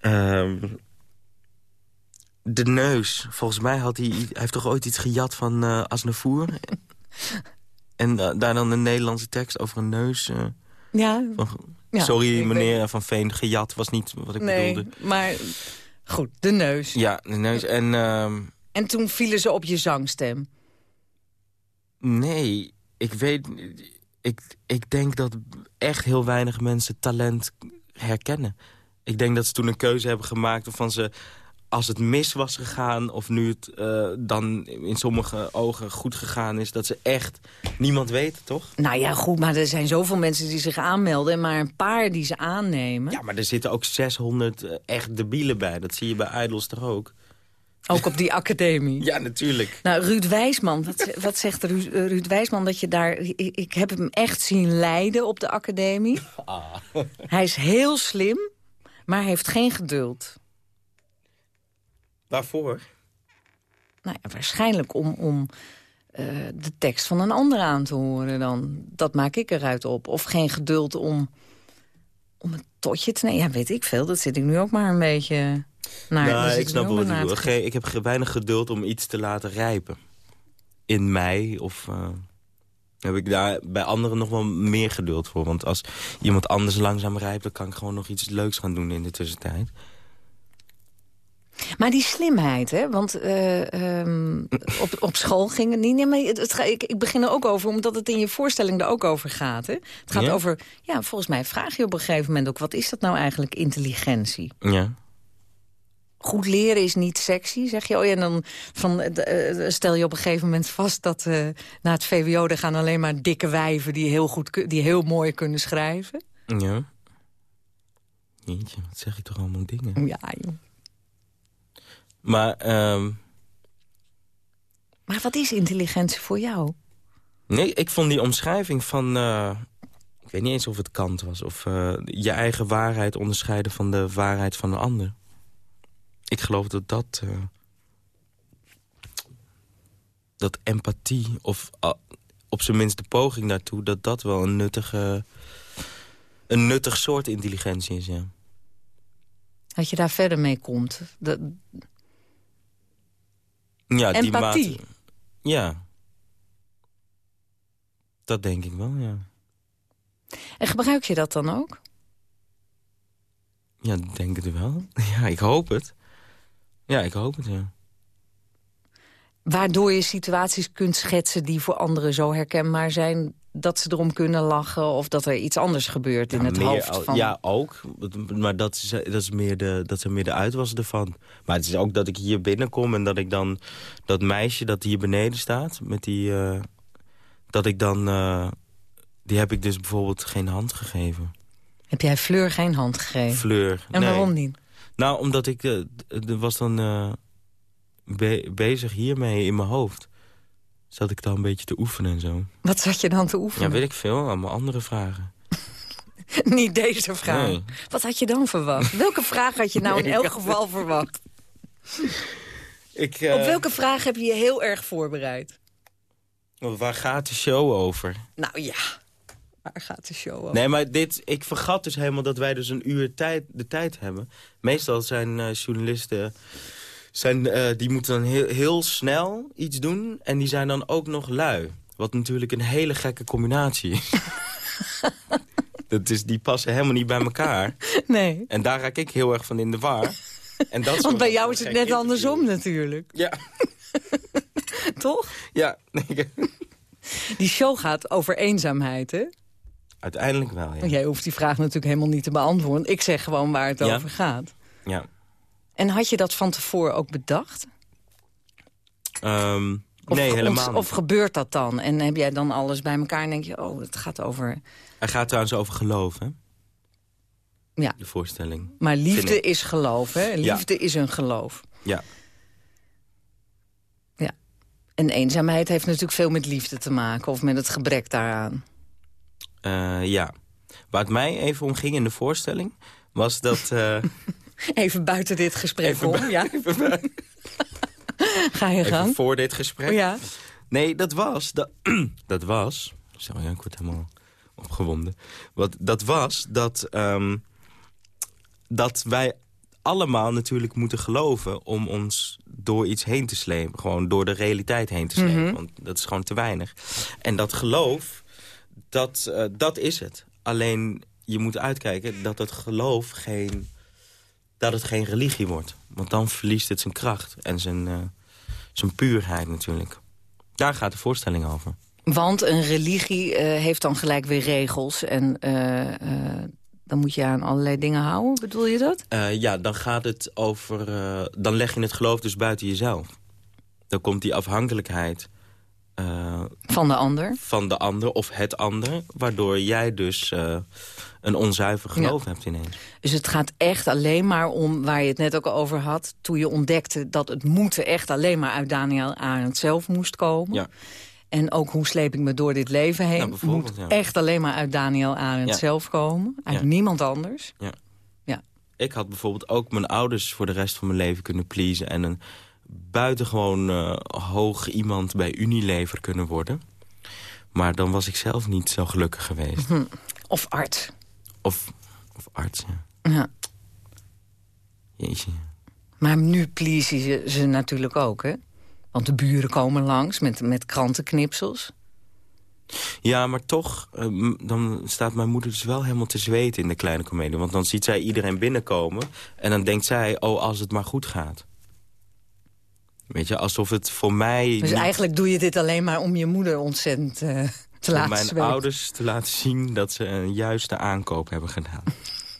Um, de neus. Volgens mij had hij, hij heeft toch ooit iets gejat van uh, Asnevoer. [LAUGHS] en uh, daar dan een Nederlandse tekst over een neus. ja. Van, ja. Sorry, meneer Van Veen, gejat was niet wat ik nee, bedoelde. maar goed, de neus. Ja, de neus. En, ehm, en toen vielen ze op je zangstem. Nee, ik weet... Ik, ik denk dat echt heel weinig mensen talent herkennen. Ik denk dat ze toen een keuze hebben gemaakt... waarvan ze als het mis was gegaan... of nu het uh, dan in sommige ogen goed gegaan is... dat ze echt niemand weten, toch? Nou ja, goed, maar er zijn zoveel mensen die zich aanmelden... en maar een paar die ze aannemen. Ja, maar er zitten ook 600 uh, echt debielen bij. Dat zie je bij Idols toch ook? Ook op die academie? [LAUGHS] ja, natuurlijk. Nou, Ruud Wijsman, wat, wat zegt Ruud, Ruud, Wijsman dat je daar... Ik, ik, heb hem echt zien lijden op de academie. [LAUGHS] Ah. Hij is heel slim, maar heeft geen geduld. Waarvoor? Nou ja, waarschijnlijk om, om uh, de tekst van een ander aan te horen dan. Dat maak ik eruit op. Of geen geduld om, om een totje te nemen. Ja, weet ik veel. Dat zit ik nu ook maar een beetje naar. Nou, ik snap wel wat je bedoelt. Ik heb weinig geduld om iets te laten rijpen. In mij of... Uh, heb ik daar bij anderen nog wel meer geduld voor. Want als iemand anders langzaam rijpt... dan kan ik gewoon nog iets leuks gaan doen in de tussentijd. Maar die slimheid, hè? Want uh, um, [LAUGHS] op, op school ging het niet. Nee, maar het, het, ik, ik begin er ook over, omdat het in je voorstelling er ook over gaat. Hè? Het gaat Ja? over, ja, volgens mij vraag je op een gegeven moment ook... wat is dat nou eigenlijk, intelligentie? Ja. Goed leren is niet sexy, zeg je. Oh ja, en dan van, eh, eh, stel je op een gegeven moment vast dat uh, na het VWO... er gaan alleen maar dikke wijven die heel, goed, die heel mooi kunnen schrijven. Ja. Jeetje, wat zeg ik toch allemaal dingen. Ja, joh. Maar, ehm, Maar wat is intelligentie voor jou? nee, ik vond die omschrijving van... ik weet niet eens of het Kant was. Of je eigen waarheid onderscheiden van de waarheid van de ander. Ik geloof dat dat... eh, dat empathie, of ah, op zijn minst de poging daartoe... dat dat wel een nuttige... een nuttig soort intelligentie is, ja. Dat je daar verder mee komt. Dat, Ja, die Empathie. mate- Ja. Dat denk ik wel, ja. en gebruik je dat dan ook? Ja, denk het wel. [LAUGHS] Ja, ik hoop het. Ja, ik hoop het, ja. Waardoor je situaties kunt schetsen die voor anderen zo herkenbaar zijn... dat ze erom kunnen lachen of dat er iets anders gebeurt in het meer hoofd van... Ja, ook. Maar dat, is, dat, is meer de, dat zijn meer de uitwassen ervan. Maar het is ook dat ik hier binnenkom en dat ik dan... dat meisje dat hier beneden staat, met die... eh, dat ik dan... eh, die heb ik dus bijvoorbeeld geen hand gegeven. Heb jij Fleur geen hand gegeven? Fleur. En nee. waarom niet? Nou, omdat ik... eh, er was dan eh, be- bezig hiermee in mijn hoofd. Zat ik dan een beetje te oefenen en zo. Wat zat je dan te oefenen? Ja, weet ik veel. Allemaal andere vragen. [LAUGHS] niet deze vraag. Nee. Wat had je dan verwacht? Welke vraag had je nou in elk geval verwacht? [LAUGHS] Ik, eh, Op welke vraag heb je je heel erg voorbereid? Waar gaat de show over? Nou ja, waar gaat de show over? Nee, maar dit, ik vergat dus helemaal dat wij dus een uur tijd, de tijd hebben. Meestal zijn eh, journalisten... Zijn, eh, die moeten dan heel, heel snel iets doen en die zijn dan ook nog lui. Wat natuurlijk een hele gekke combinatie is. [LAUGHS] dat is die passen helemaal niet bij elkaar. Nee, En daar raak ik heel erg van in de war. En dat want bij jou is het net andersom natuurlijk. Ja, [LAUGHS] Toch? ja. [LAUGHS] Die show gaat over eenzaamheid, hè? Uiteindelijk wel, ja. Jij hoeft die vraag natuurlijk helemaal niet te beantwoorden. Ik zeg gewoon waar het Ja. over gaat. ja. En had je dat van tevoren ook bedacht? Ehm, Of, nee, helemaal niet. of gebeurt dat dan? En heb jij dan alles bij elkaar en denk je... oh, het gaat over... Hij gaat trouwens over geloof, hè? Ja. De voorstelling. Maar liefde is geloof, hè? Ja. Liefde is een geloof. Ja. Ja. En eenzaamheid heeft natuurlijk veel met liefde te maken... of met het gebrek daaraan. Eh, ja. Waar het mij even om ging in de voorstelling... was dat... eh, [LAUGHS] Even buiten dit gesprek Even om, ja? [LAUGHS] Ga je even gang. voor dit gesprek. Ja. Nee, dat was... Dat, [CLEARS THROAT] dat was... Sorry, ik word helemaal opgewonden. Wat, dat was dat... ehm, dat wij allemaal natuurlijk moeten geloven... om ons door iets heen te slepen. Gewoon door de realiteit heen te slepen. Mhm. Want dat is gewoon te weinig. En dat geloof, dat, eh, dat is het. Alleen, je moet uitkijken dat het geloof geen... dat het geen religie wordt. Want dan verliest het zijn kracht en zijn, eh, zijn puurheid natuurlijk. Daar gaat de voorstelling over. Want een religie eh, heeft dan gelijk weer regels. En dan moet je aan allerlei dingen houden, bedoel je dat? Ja, dan gaat het over... Dan leg je het geloof dus buiten jezelf. Dan komt die afhankelijkheid... Uh, van de ander? Van de ander of het ander. Waardoor jij dus een onzuiver geloof hebt ineens. Dus het gaat echt alleen maar om, waar je het net ook over had... toen je ontdekte dat het moeten echt alleen maar uit Daniel Arendt zelf moest komen. Ja. En ook hoe sleep ik me door dit leven heen... moet echt alleen maar uit Daniel Arendt zelf komen. Uit niemand anders. Ja. ja. Ik had bijvoorbeeld ook mijn ouders voor de rest van mijn leven kunnen pleasen... en een buitengewoon uh, hoog iemand bij Unilever kunnen worden. Maar dan was ik zelf niet zo gelukkig geweest. Of arts. Of, of arts, ja. ja. Jeetje. Maar nu pleasen ze, ze natuurlijk ook, hè? Want de buren komen langs met, met krantenknipsels. Ja, maar toch, uh, dan staat mijn moeder dus wel helemaal te zweten in de kleine komedie. Want dan ziet zij iedereen binnenkomen en dan denkt zij, oh, als het maar goed gaat. Weet je, alsof het voor mij... Dus eigenlijk doe je dit alleen maar om je moeder ontzettend uh, te laten mijn zweten. ouders te laten zien dat ze een juiste aankoop hebben gedaan.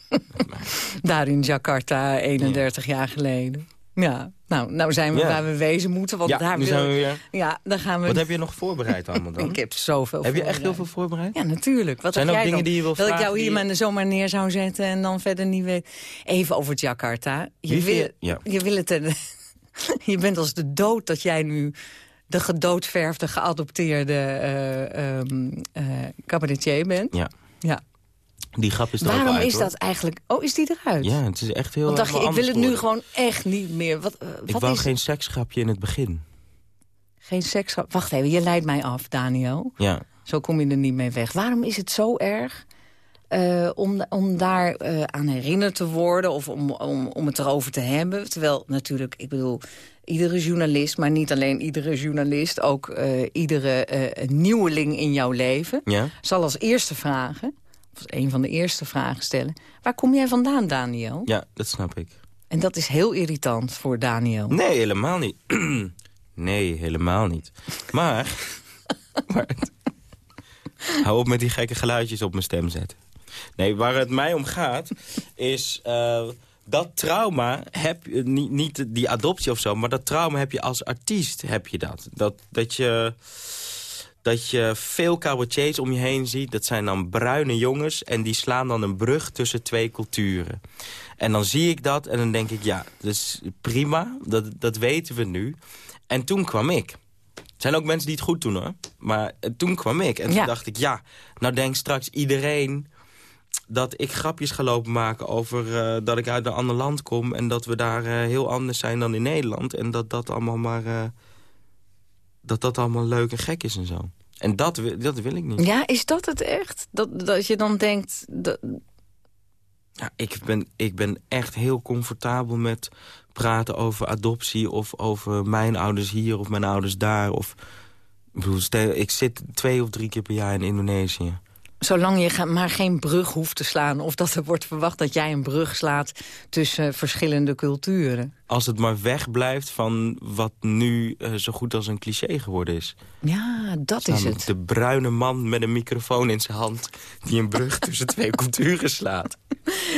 [LAUGHS] Daar in Jakarta, 31 ja. jaar geleden. Ja, nou, nou zijn we waar we wezen moeten. Want ja, daar nu wil... zijn we weer. Ja, dan gaan we... Wat heb je nog voorbereid allemaal dan? [LAUGHS] ik heb zoveel Heb je echt heel veel voorbereid? Ja, natuurlijk. Wat zijn heb jij dingen dan? die je wil Dat vragen? ik jou hier maar zomaar neer zou zetten en dan verder niet weet. Even over Jakarta. Je, Wie wil, je... Ja. je wil het... [LAUGHS] je bent als de dood dat jij nu de gedoodverfde, geadopteerde uh, um, uh, cabaretier bent. Ja. ja. Die grap is er Waarom uit, is hoor. dat eigenlijk... Oh, is die eruit? Ja, het is echt heel Want dacht je, ik wil het nu gewoon echt niet meer. Wat, uh, Ik wat wou is... geen seksgrapje in het begin. Geen seks... Wacht even, je leidt mij af, Daniel. Ja. Zo kom je er niet mee weg. Waarom is het zo erg uh, om, om daar uh, aan herinnerd te worden... of om, om, om het erover te hebben? Terwijl natuurlijk, ik bedoel, iedere journalist... maar niet alleen iedere journalist... ook uh, iedere nieuweling in jouw leven... Ja? zal als eerste vragen... of een van de eerste vragen stellen... waar kom jij vandaan, Daniel? Ja, dat snap ik. En dat is heel irritant voor Daniel. Nee, helemaal niet. [CLEARS THROAT] nee, helemaal niet. Maar... [LAUGHS] maar hou op met die gekke geluidjes op mijn stem zetten. Nee, waar het mij om gaat, is... Uh, dat trauma heb je, niet, niet die adoptie of zo... maar dat trauma heb je als artiest, heb je dat. Dat, dat je... Dat je veel cabaretiers om je heen ziet. Dat zijn dan bruine jongens. En die slaan dan een brug tussen twee culturen. En dan zie ik dat en dan denk ik... Ja, dat is prima. Dat, dat weten we nu. En toen kwam ik. Er zijn ook mensen die het goed doen hoor. Maar toen kwam ik. En toen Ja. dacht ik, ja, nou denkt straks iedereen dat ik grapjes ga lopen maken over eh, dat ik uit een ander land kom... en dat we daar eh, heel anders zijn dan in Nederland. En dat dat allemaal maar... eh, dat dat allemaal leuk en gek is en zo. En dat, dat wil ik niet. Ja, is dat het echt? Dat, dat je dan denkt... Dat... Ja, ik, ben, ik ben echt heel comfortabel met praten over adoptie... of over mijn ouders hier of mijn ouders daar. Of, ik, bedoel, ik zit twee of drie keer per jaar in Indonesië. Zolang je maar geen brug hoeft te slaan... of dat er wordt verwacht dat jij een brug slaat tussen verschillende culturen. Als het maar wegblijft van wat nu eh, zo goed als een cliché geworden is. Ja, dat is het. De bruine man met een microfoon in zijn hand... die een brug tussen twee [LAUGHS] culturen slaat.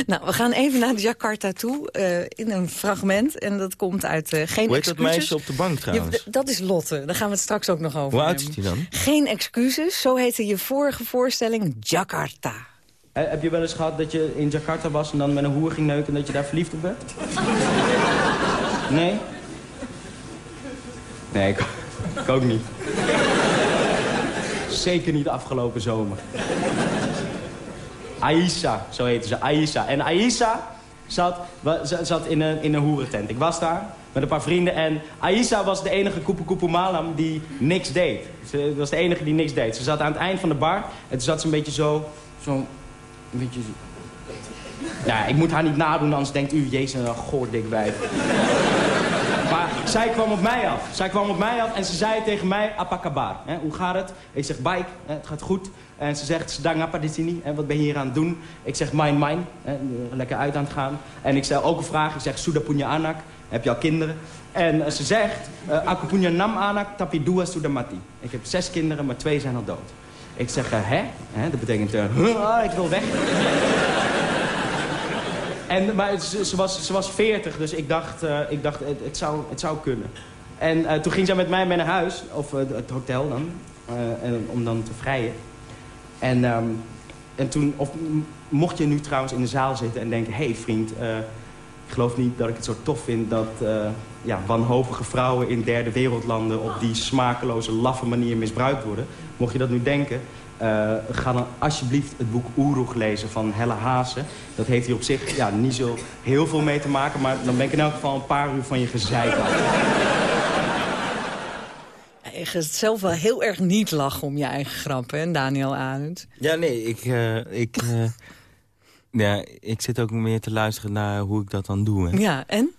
[LAUGHS] Nou, we gaan even naar Jakarta toe eh, in een fragment. En dat komt uit eh, Geen Hoe heet dat Excuses. meisje op de bank trouwens? dat is Lotte. Daar gaan we het straks ook nog over Hoe oud is die dan? Geen Excuses, zo heette je vorige voorstelling Jakarta. Eh, Heb je wel eens gehad dat je in Jakarta was en dan met een hoer ging neuken en dat je daar verliefd op werd? [LAUGHS] Nee? Nee, ik, ik ook niet. Zeker niet afgelopen zomer. Aisha, zo heette ze, Aisha. En Aisha zat, zat in, een, in een hoerentent. Ik was daar met een paar vrienden en Aisha was de enige koepoe malam die niks deed. Ze was de enige die niks deed. Ze zat aan het eind van de bar en toen zat ze een beetje zo, zo, een beetje zo. Ja, ik moet haar niet nadoen, anders denkt u, jezus, een goordik wijf. Maar zij kwam op mij af. Zij kwam op mij af en ze zei tegen mij, apakabar. Hoe gaat het? Ik zeg, baik, hè, het gaat goed. En ze zegt, sedang apa di sini? Hè, wat ben je hier aan het doen? Ik zeg, mine, mine. Lekker uit aan het gaan. En ik stel ook een vraag. Ik zeg, punya anak? Heb je al kinderen? En eh, ze zegt, eh, aku punya nam anak, tapi dua sudah mati. Ik heb zes kinderen, maar twee zijn al dood. Ik zeg, eh, hè? hè? Dat betekent, ah, ik wil weg. [LAUGHS] En, maar ze, was, ze was 40, dus ik dacht, ik dacht het, zou, het zou kunnen. En toen ging zij met mij mee naar huis, of het hotel dan, en, om dan te vrijen. En, um, en toen, of mocht je nu trouwens in de zaal zitten en denken... hé hey, vriend, ik geloof niet dat ik het zo tof vind dat ja, wanhopige vrouwen in derde wereldlanden... op die smakeloze, laffe manier misbruikt worden. Mocht je dat nu denken, uh, ga dan alsjeblieft het boek Oeroeg lezen van Helle Hazen. Dat heeft hier op zich ja, niet zo heel veel mee te maken... maar dan ben ik in elk geval een paar uur van je gezeik Je gaat zelf wel heel erg niet lachen om je eigen grappen, hè, Daniel Arendt? Ja, nee, ik, uh, ik, uh, ja, ik zit ook meer te luisteren naar hoe ik dat dan doe. Hè. Ja, en?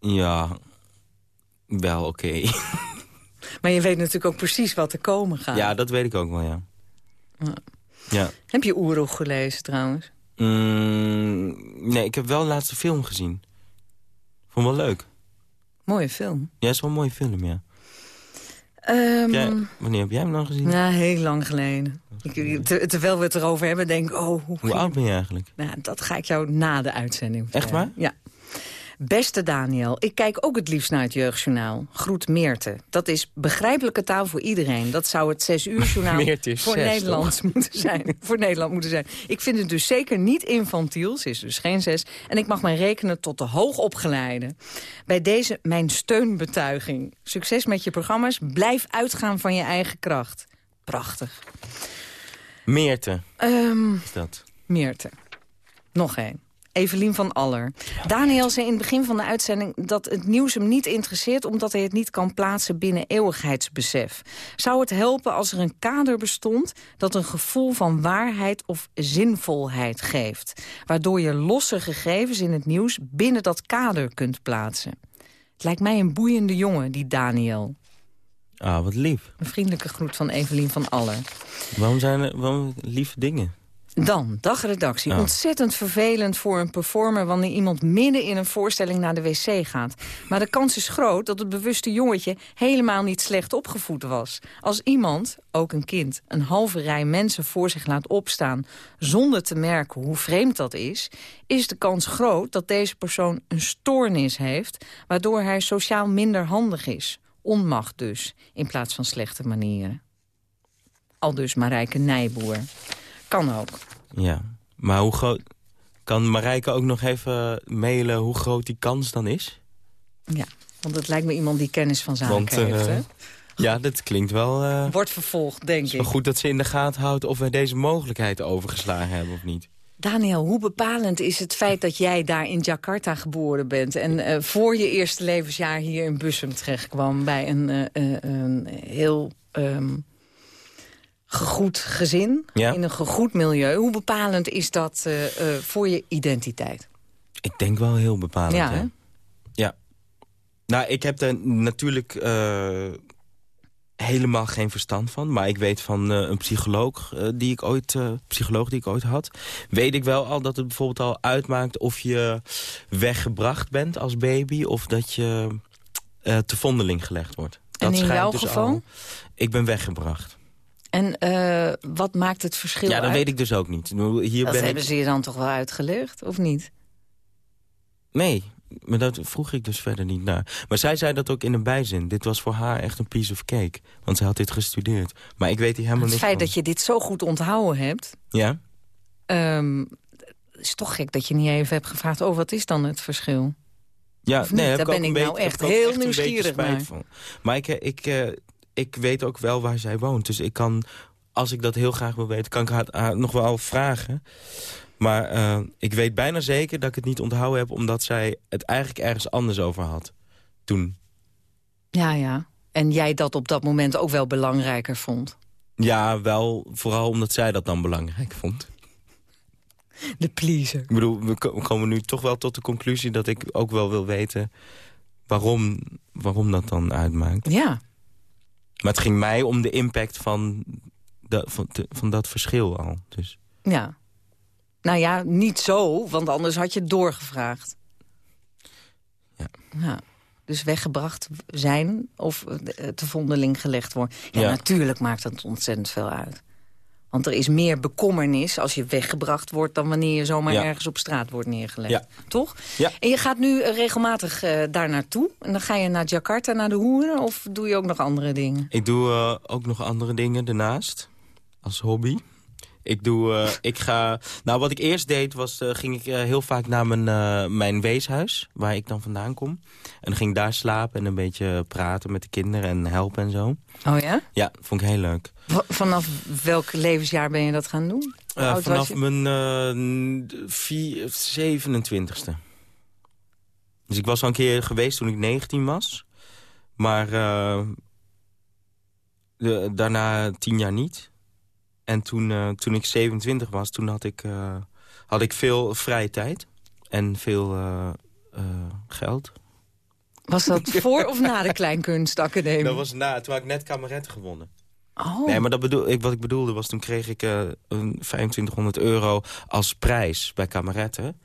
Ja, wel oké. Okay. [LAUGHS] Maar je weet natuurlijk ook precies wat er komen gaat. Ja, dat weet ik ook wel, ja. ja. ja. Heb je Oeroeg gelezen trouwens? Mm, nee, ik heb wel de laatste film gezien. Vond wel leuk. Mooie film. Ja, is wel een mooie film, ja. Um, jij, wanneer heb jij hem dan gezien? Ja, heel lang geleden. Ik, terwijl we het erover hebben, denk ik... Oh, hoe, hoe oud ben je eigenlijk? Nou, dat ga ik jou na de uitzending Echt waar? Ja. Beste Daniel, ik kijk ook het liefst naar het Jeugdjournaal. Groet Meerte. Dat is begrijpelijke taal voor iedereen. Dat zou het zes uur [LAUGHS] journaal voor, Nederland moeten zijn, [LAUGHS] voor Nederland moeten zijn. Ik vind het dus zeker niet infantiel. Ze is dus geen zes. En ik mag mij rekenen tot de hoogopgeleide. Bij deze mijn steunbetuiging. Succes met je programma's. Blijf uitgaan van je eigen kracht. Prachtig. Meerte. Um, is dat? Meerte. Nog één. Evelien van Aller. Daniel zei in het begin van de uitzending dat het nieuws hem niet interesseert... omdat hij het niet kan plaatsen binnen eeuwigheidsbesef. Zou het helpen als er een kader bestond... dat een gevoel van waarheid of zinvolheid geeft? Waardoor je losse gegevens in het nieuws binnen dat kader kunt plaatsen. Het lijkt mij een boeiende jongen, die Daniel. Ah, wat lief. Een vriendelijke groet van Evelien van Aller. Waarom zijn er waarom lieve dingen? Dan, dagredactie. Oh. Ontzettend vervelend voor een performer... wanneer iemand midden in een voorstelling naar de wc gaat. Maar de kans is groot dat het bewuste jongetje... helemaal niet slecht opgevoed was. Als iemand, ook een kind, een halve rij mensen voor zich laat opstaan... zonder te merken hoe vreemd dat is... is de kans groot dat deze persoon een stoornis heeft... waardoor hij sociaal minder handig is. Onmacht dus, in plaats van slechte manieren. Al dus Marijke Nijboer. Kan ook. Ja, maar hoe groot... Kan Marijke ook nog even mailen hoe groot die kans dan is? Ja, want het lijkt me iemand die kennis van zaken want, heeft, uh, Ja, dat klinkt wel... Uh, Wordt vervolgd, denk ik. goed dat ze in de gaten houdt of wij deze mogelijkheid overgeslagen hebben of niet. Daniel, hoe bepalend is het feit dat jij daar in Jakarta geboren bent... en uh, voor je eerste levensjaar hier in Bussum terechtkwam... bij een, een heel um, gegoed gezin, ja. in een gegoed milieu. Hoe bepalend is dat uh, uh, voor je identiteit? Ik denk wel heel bepalend, ja. ja. ja. Nou, ik heb er natuurlijk uh, helemaal geen verstand van. Maar ik weet van een psycholoog, die ik ooit, psycholoog die ik ooit had... weet ik wel al dat het bijvoorbeeld al uitmaakt of je weggebracht bent als baby... of dat je te vondeling gelegd wordt. En dat in jouw dus geval? Al, ik ben weggebracht. En uh, wat maakt het verschil Ja, dat uit? weet ik dus ook niet. Hier dat ben hebben ik... ze je dan toch wel uitgelegd, of niet? Nee, maar dat vroeg ik dus verder niet naar. Maar zij zei dat ook in een bijzin. Dit was voor haar echt een piece of cake. Want zij had dit gestudeerd. Maar ik weet hier helemaal Het niks feit van. dat je dit zo goed onthouden hebt... Ja? Um, is toch gek dat je niet even hebt gevraagd... oh, wat is dan het verschil? Ja, Of nee, niet? Daar ik ben ook ik nou beetje, echt heel nieuwsgierig naar. Van. Maar ik, ik, uh, ik weet ook wel waar zij woont. Dus ik kan, als ik dat heel graag wil weten, kan ik haar, haar nog wel vragen. Maar uh, ik weet bijna zeker dat ik het niet onthouden heb... omdat zij het eigenlijk ergens anders over had toen. Ja, ja. En jij dat op dat moment ook wel belangrijker vond? Ja, wel vooral omdat zij dat dan belangrijk vond. De pleaser. Ik bedoel, we komen nu toch wel tot de conclusie dat ik ook wel wil weten... waarom, waarom dat dan uitmaakt. Ja. Maar het ging mij om de impact van, de, van, de, van dat verschil al. Dus. Ja. Nou ja, niet zo, want anders had je het doorgevraagd. Ja. ja. Dus weggebracht zijn of te vondeling gelegd worden. Ja, Ja. natuurlijk maakt dat ontzettend veel uit. Want er is meer bekommernis als je weggebracht wordt... dan wanneer je zomaar Ja. ergens op straat wordt neergelegd. Ja. Toch? Ja. En je gaat nu eh, regelmatig eh, daar naartoe. En dan ga je naar Jakarta, naar de hoeren. Of doe je ook nog andere dingen? Ik doe eh, ook nog andere dingen daarnaast. Als hobby. Ik doe, eh, ik ga... Nou, wat ik eerst deed, was, eh, ging ik eh, heel vaak naar mijn, mijn weeshuis. Waar ik dan vandaan kom. En dan ging ik daar slapen en een beetje praten met de kinderen en helpen en zo. Oh ja? Ja, vond ik heel leuk. V- vanaf welk levensjaar ben je dat gaan doen? Vanaf mijn eh, vier- 27ste. Dus ik was al een keer geweest toen ik 19 was. Maar de, daarna tien jaar niet. En toen, eh, toen ik 27 was, toen had ik, eh, had ik veel vrije tijd. En veel eh, geld. Was dat [LAUGHS] voor of na de Kleinkunstacademie? Dat was na, toen had ik net kameret gewonnen. Oh. Nee, maar dat bedoel, ik, wat ik bedoelde was, toen kreeg ik eh, een 2500 euro als prijs bij kameretten.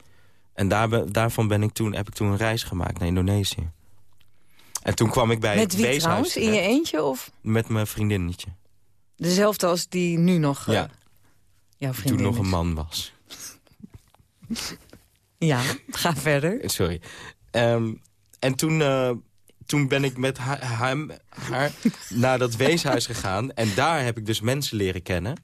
En daar, daarvan ben ik toen, heb ik toen een reis gemaakt naar Indonesië. En toen kwam ik bij Met het wie weeshuis trouwens? In je eentje of Met mijn vriendinnetje. Dezelfde als die nu nog eh, Ja, jouw die vriendin toen nog een man was. [LAUGHS] Ja, ga verder. Sorry. Ehm, en toen, eh, toen ben ik met haar, hem- haar naar dat weeshuis gegaan. En daar heb ik dus mensen leren kennen.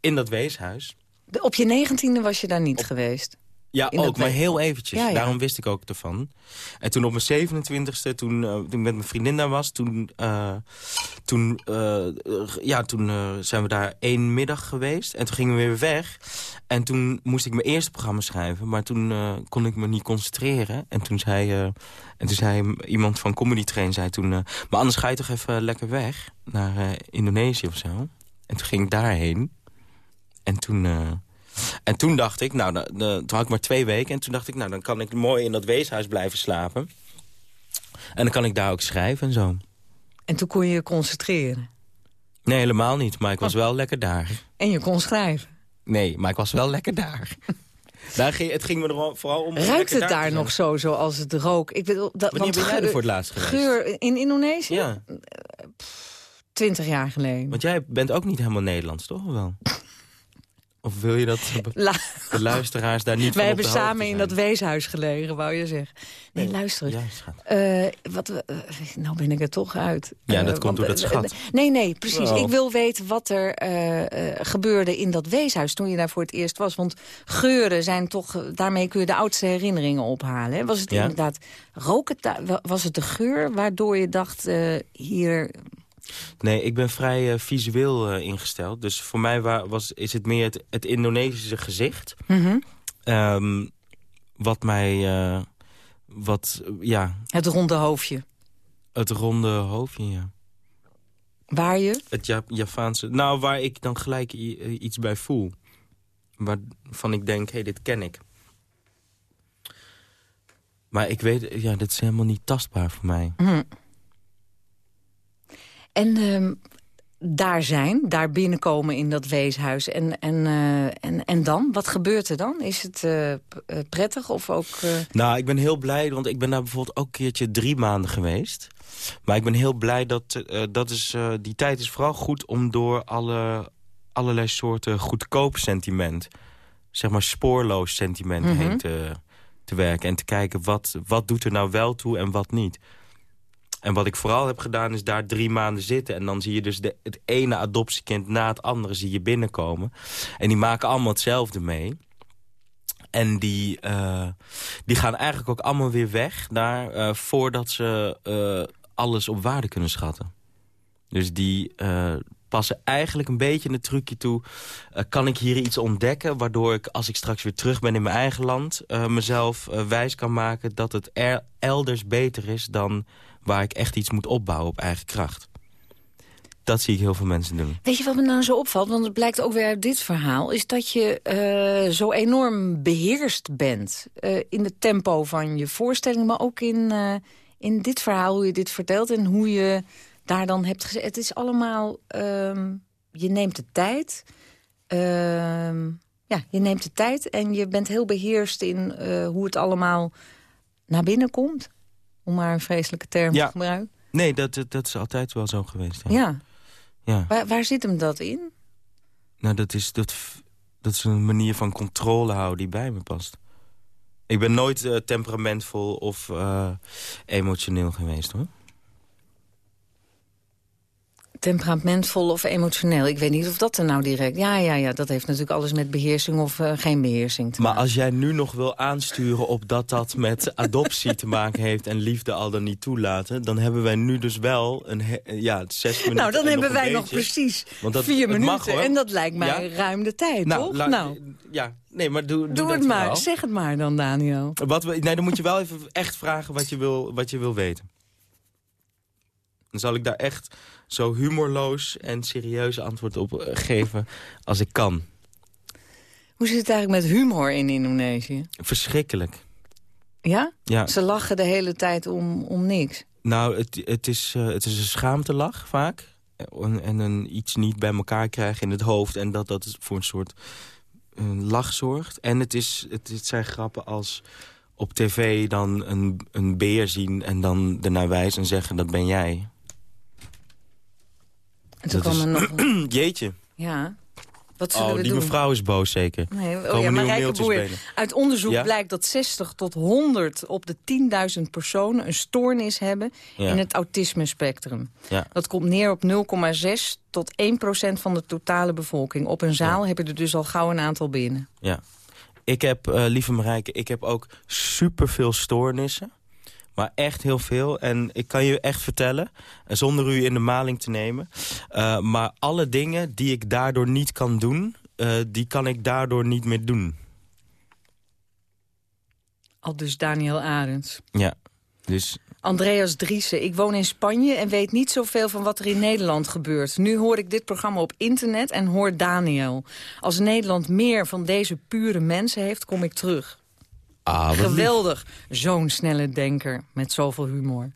In dat weeshuis. De- Op je negentiende was je daar niet geweest. Ja, ook, maar heel eventjes. Ja, ja. Daarom wist ik ook ervan. En toen op mijn 27e, toen, eh, toen ik met mijn vriendin daar was... toen, eh, toen, eh, ja, toen zijn we daar één middag geweest. En toen gingen we weer weg. En toen moest ik mijn eerste programma schrijven. Maar toen kon ik me niet concentreren. En toen zei, en toen zei iemand van Comedy Train... Zei toen, maar anders ga je toch even lekker weg naar Indonesië of zo. En toen ging ik daarheen. En toen... eh, en toen dacht ik, nou, de, de- toen had ik maar twee weken... en toen dacht ik, nou, dan kan ik mooi in dat weeshuis blijven slapen. En dan kan ik daar ook schrijven en zo. En toen kon je je concentreren. Nee, helemaal niet, maar ik was wel lekker daar. En je kon schrijven. Nee, maar ik was wel lekker daar. [LAUGHS] daar ging, het ging me er vooral om... Ruikt het daar nog zo, zoals het rook? Ik bedoel, dat, Wanneer want ben jij er voor het laatst geweest? Geur in Indonesië? Ja, Twintig jaar geleden. want jij bent ook niet helemaal Nederlands, toch? Wel? [LAUGHS] Of wil je dat [LAUGHS] La- de luisteraars daar niet van Wij op hebben samen in dat weeshuis gelegen, wou je zeggen. Nee, luister eens. Ja. Eh, wat, eh, nou ben ik er toch uit. Ja, Eh, dat komt want, door dat eh, schat. Nee, nee, precies. Ik wil weten wat er eh, eh, gebeurde in dat weeshuis toen je daar voor het eerst was. Want geuren zijn toch, eh, daarmee kun je de oudste herinneringen ophalen. Hè? Was het Ja. inderdaad roken? Was het de geur waardoor je dacht, eh, hier... Nee, ik ben vrij eh, visueel eh, ingesteld. Dus voor mij wa- was, is het meer het, het Indonesische gezicht. Mhm. Ehm, wat mij... eh, wat, ja, Het ronde hoofdje. het ronde hoofdje, ja. Waar je? Het ja Javaanse... Nou, waar ik dan gelijk iets bij voel. Waarvan ik denk, hé, hey, dit ken ik. Maar ik weet, ja, dit is helemaal niet tastbaar voor mij. Hm. En ehm, daar zijn, daar binnenkomen in dat weeshuis. En, en, eh, en, en dan? Wat gebeurt er dan? Is het eh, eh, prettig of ook... Nou, ik ben heel blij, want ik ben daar bijvoorbeeld ook een keertje drie maanden geweest. Maar ik ben heel blij dat, dat is, die tijd is vooral goed om door alle, allerlei soorten goedkoop sentiment, zeg maar spoorloos sentiment Mhm. heen te, te werken. En te kijken wat, wat doet er nou wel toe en wat niet. En wat ik vooral heb gedaan is daar drie maanden zitten. En dan zie je dus de, het ene adoptiekind na het andere zie je binnenkomen. En die maken allemaal hetzelfde mee. En die, eh, die gaan eigenlijk ook allemaal weer weg daar... eh, voordat ze eh, alles op waarde kunnen schatten. Dus die passen eigenlijk een beetje een trucje toe. Kan ik hier iets ontdekken waardoor ik, als ik straks weer terug ben in mijn eigen land... mezelf wijs kan maken dat het er elders beter is... dan waar ik echt iets moet opbouwen op eigen kracht. Dat zie ik heel veel mensen doen. Weet je wat me nou zo opvalt? Want het blijkt ook weer uit dit verhaal... is dat je eh, zo enorm beheerst bent. eh, in het tempo van je voorstelling, maar ook in, eh, in dit verhaal... hoe je dit vertelt en hoe je daar dan hebt gezet. Het is allemaal... ehm, je neemt de tijd... ehm, ja, je neemt de tijd en je bent heel beheerst in hoe het allemaal naar binnen komt. Om maar een vreselijke term Ja. te gebruiken. Nee, dat, dat, dat is altijd wel zo geweest. hè. Ja. ja. Waar, waar zit hem dat in? Nou, dat is, dat, dat is een manier van controle houden die bij me past. Ik ben nooit uh, temperamentvol of uh, emotioneel geweest, hoor temperamentvol of emotioneel. Ik weet niet of dat er nou direct... Ja, ja, ja, dat heeft natuurlijk alles met beheersing of uh, geen beheersing te maar maken. als jij nu nog wil aansturen op dat dat met adoptie te maken heeft... en liefde al dan niet toelaten... dan hebben wij nu dus wel een ja, zes minuten... Nou, dan hebben wij nog precies dat, vier minuten. Mag, en dat lijkt mij ja? ruim de tijd, nou, toch? nou, ja, nee, maar doe, doe, doe het maar. Zeg het maar dan, Daniel. Wat we, nee, dan moet je wel even echt vragen wat je wil, wat je wil weten. Dan zal ik daar echt zo humorloos en serieus antwoord op eh, geven als ik kan. Hoe zit het eigenlijk met humor in Indonesië? Verschrikkelijk. Ja? ja. Ze lachen de hele tijd om, om niks? Nou, het, het, is, uh, het is een schaamtelach vaak. En, en een iets niet bij elkaar krijgen in het hoofd. En dat dat voor een soort uh, lach zorgt. En het, is, het, het zijn grappen als op tv dan een, een beer zien... en dan ernaar wijzen en zeggen, dat ben jij. En toen kwam er nog... [CLEARS THROAT] Jeetje. Ja. Wat zullen oh, we die doen? mevrouw is boos zeker. Nee, oh ja, Marijke Boer. Uit onderzoek ja? blijkt dat 60 tot 100 op de 10.000 personen een stoornis hebben ja. in het autisme-spectrum. Ja. Dat komt neer op 0,6 tot 1 procent van de totale bevolking. Op een zaal heb je er dus al gauw een aantal binnen. Ja. Ik heb, uh, lieve Marijke, ik heb ook superveel stoornissen. Maar echt heel veel. En ik kan je echt vertellen, zonder u in de maling te nemen... Uh, maar alle dingen die ik daardoor niet kan doen... Uh, die kan ik daardoor niet meer doen. Al dus Daniel Arends. Ja, dus... Andreas Driessen, ik woon in Spanje en weet niet zoveel van wat er in Nederland gebeurt. Nu hoor ik dit programma op internet en hoor Daniel. Als Nederland meer van deze pure mensen heeft, kom ik terug. Ah, Geweldig. Zo'n snelle denker met zoveel humor.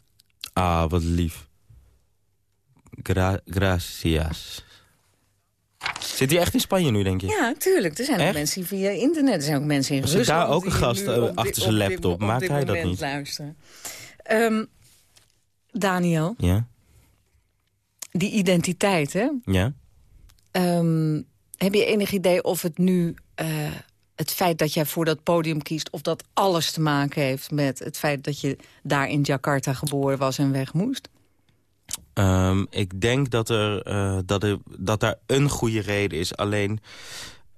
Ah, wat lief. Gra gracias. Zit hij echt in Spanje nu, denk je? Ja, tuurlijk. Er zijn ook mensen die via internet. Er zijn ook mensen in Rusland. Zit daar ook een gast uh, achter zijn laptop? Maakt hij dat niet? Luisteren. Um, Daniel. Ja? Die identiteit, hè? Ja? Um, heb je enig idee of het nu... Uh, het feit dat jij voor dat podium kiest... of dat alles te maken heeft met het feit dat je daar in Jakarta geboren was en weg moest? Um, ik denk dat er, uh, dat er dat daar een goede reden is. Alleen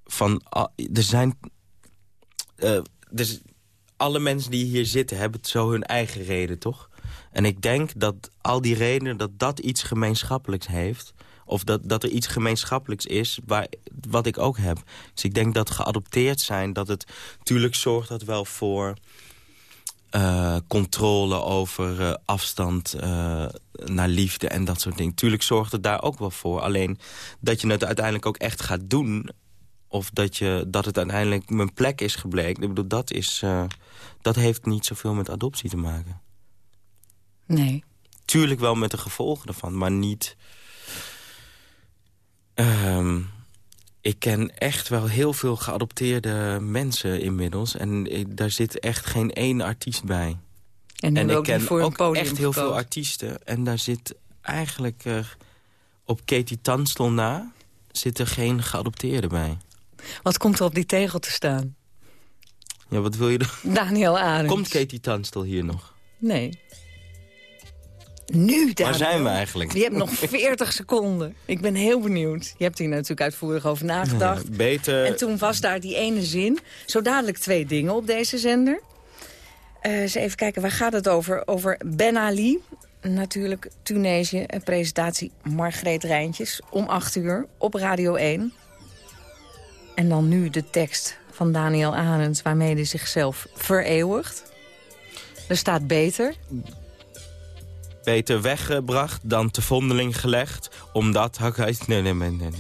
van er zijn. Uh, dus alle mensen die hier zitten hebben zo hun eigen reden, toch? En ik denk dat al die redenen dat dat iets gemeenschappelijks heeft. Of dat, dat er iets gemeenschappelijks is waar, wat ik ook heb. Dus ik denk dat geadopteerd zijn, dat het... Tuurlijk zorgt dat wel voor uh, controle over uh, afstand uh, naar liefde en dat soort dingen. Tuurlijk zorgt het daar ook wel voor. Alleen dat je het uiteindelijk ook echt gaat doen... of dat, je, dat het uiteindelijk mijn plek is gebleken... Ik bedoel, dat, is, dat heeft niet zoveel met adoptie te maken. Nee. Tuurlijk wel met de gevolgen ervan, maar niet... Um, ik ken echt wel heel veel geadopteerde mensen inmiddels. En ik, daar zit echt geen één artiest bij. En, en ik ken voor ook een echt heel veel artiesten. En daar zit eigenlijk uh, op Katie Tanstel na... zit er geen geadopteerde bij. Wat komt er op die tegel te staan? Ja, wat wil je? Daniel Arends. Komt Katie Tanstel hier nog? Nee. Nu, Daniel. Waar zijn we eigenlijk? Je hebt nog 40 [LAUGHS] seconden. Ik ben heel benieuwd. Je hebt hier natuurlijk uitvoerig over nagedacht. Ja, [LAUGHS] beter... En toen was daar die ene zin. Zo dadelijk twee dingen op deze zender. Uh, eens even kijken, waar gaat het over? Over Ben Ali. Natuurlijk Tunesië. Een presentatie Margreet Rijntjes. Om 8 uur op Radio 1. En dan nu de tekst van Daniel Arends... waarmee hij zichzelf vereeuwigt. Er staat beter beter weggebracht dan te vondeling gelegd. Omdat... Nee, nee, nee, nee.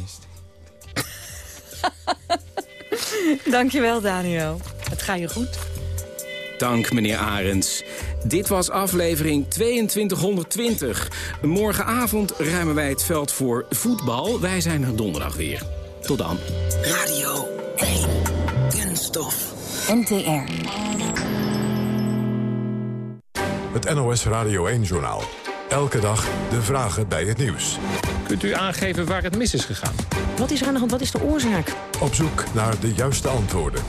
[LAUGHS] Dankjewel, Daniel. Het gaat je goed. Dank, meneer Arends. Dit was aflevering 2220. Morgenavond ruimen wij het veld voor voetbal. Wij zijn er donderdag weer. Tot dan. Radio 1. Kunststof. NTR. Het NOS Radio 1-journaal. Elke dag de vragen bij het nieuws. Kunt u aangeven waar het mis is gegaan? Wat is er aan de hand? Wat is de oorzaak? Op zoek naar de juiste antwoorden.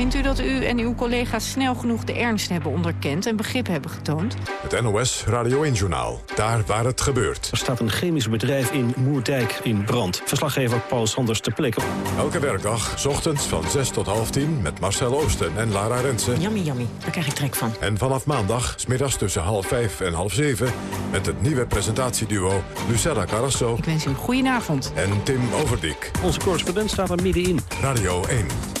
Vindt u dat u en uw collega's snel genoeg de ernst hebben onderkend... en begrip hebben getoond? Het NOS Radio 1-journaal. Daar waar het gebeurt. Er staat een chemisch bedrijf in Moerdijk in brand. Verslaggever Paul Sanders te plekken. Elke werkdag, s ochtends van 6 tot half 10... met Marcel Oosten en Lara Rensen. Yummy, yummy. Daar krijg ik trek van. En vanaf maandag, smiddags tussen half 5 en half 7... met het nieuwe presentatieduo Lucella Carrasso... Ik wens u een goedenavond. En Tim Overdik. Onze correspondent staat er middenin. Radio 1.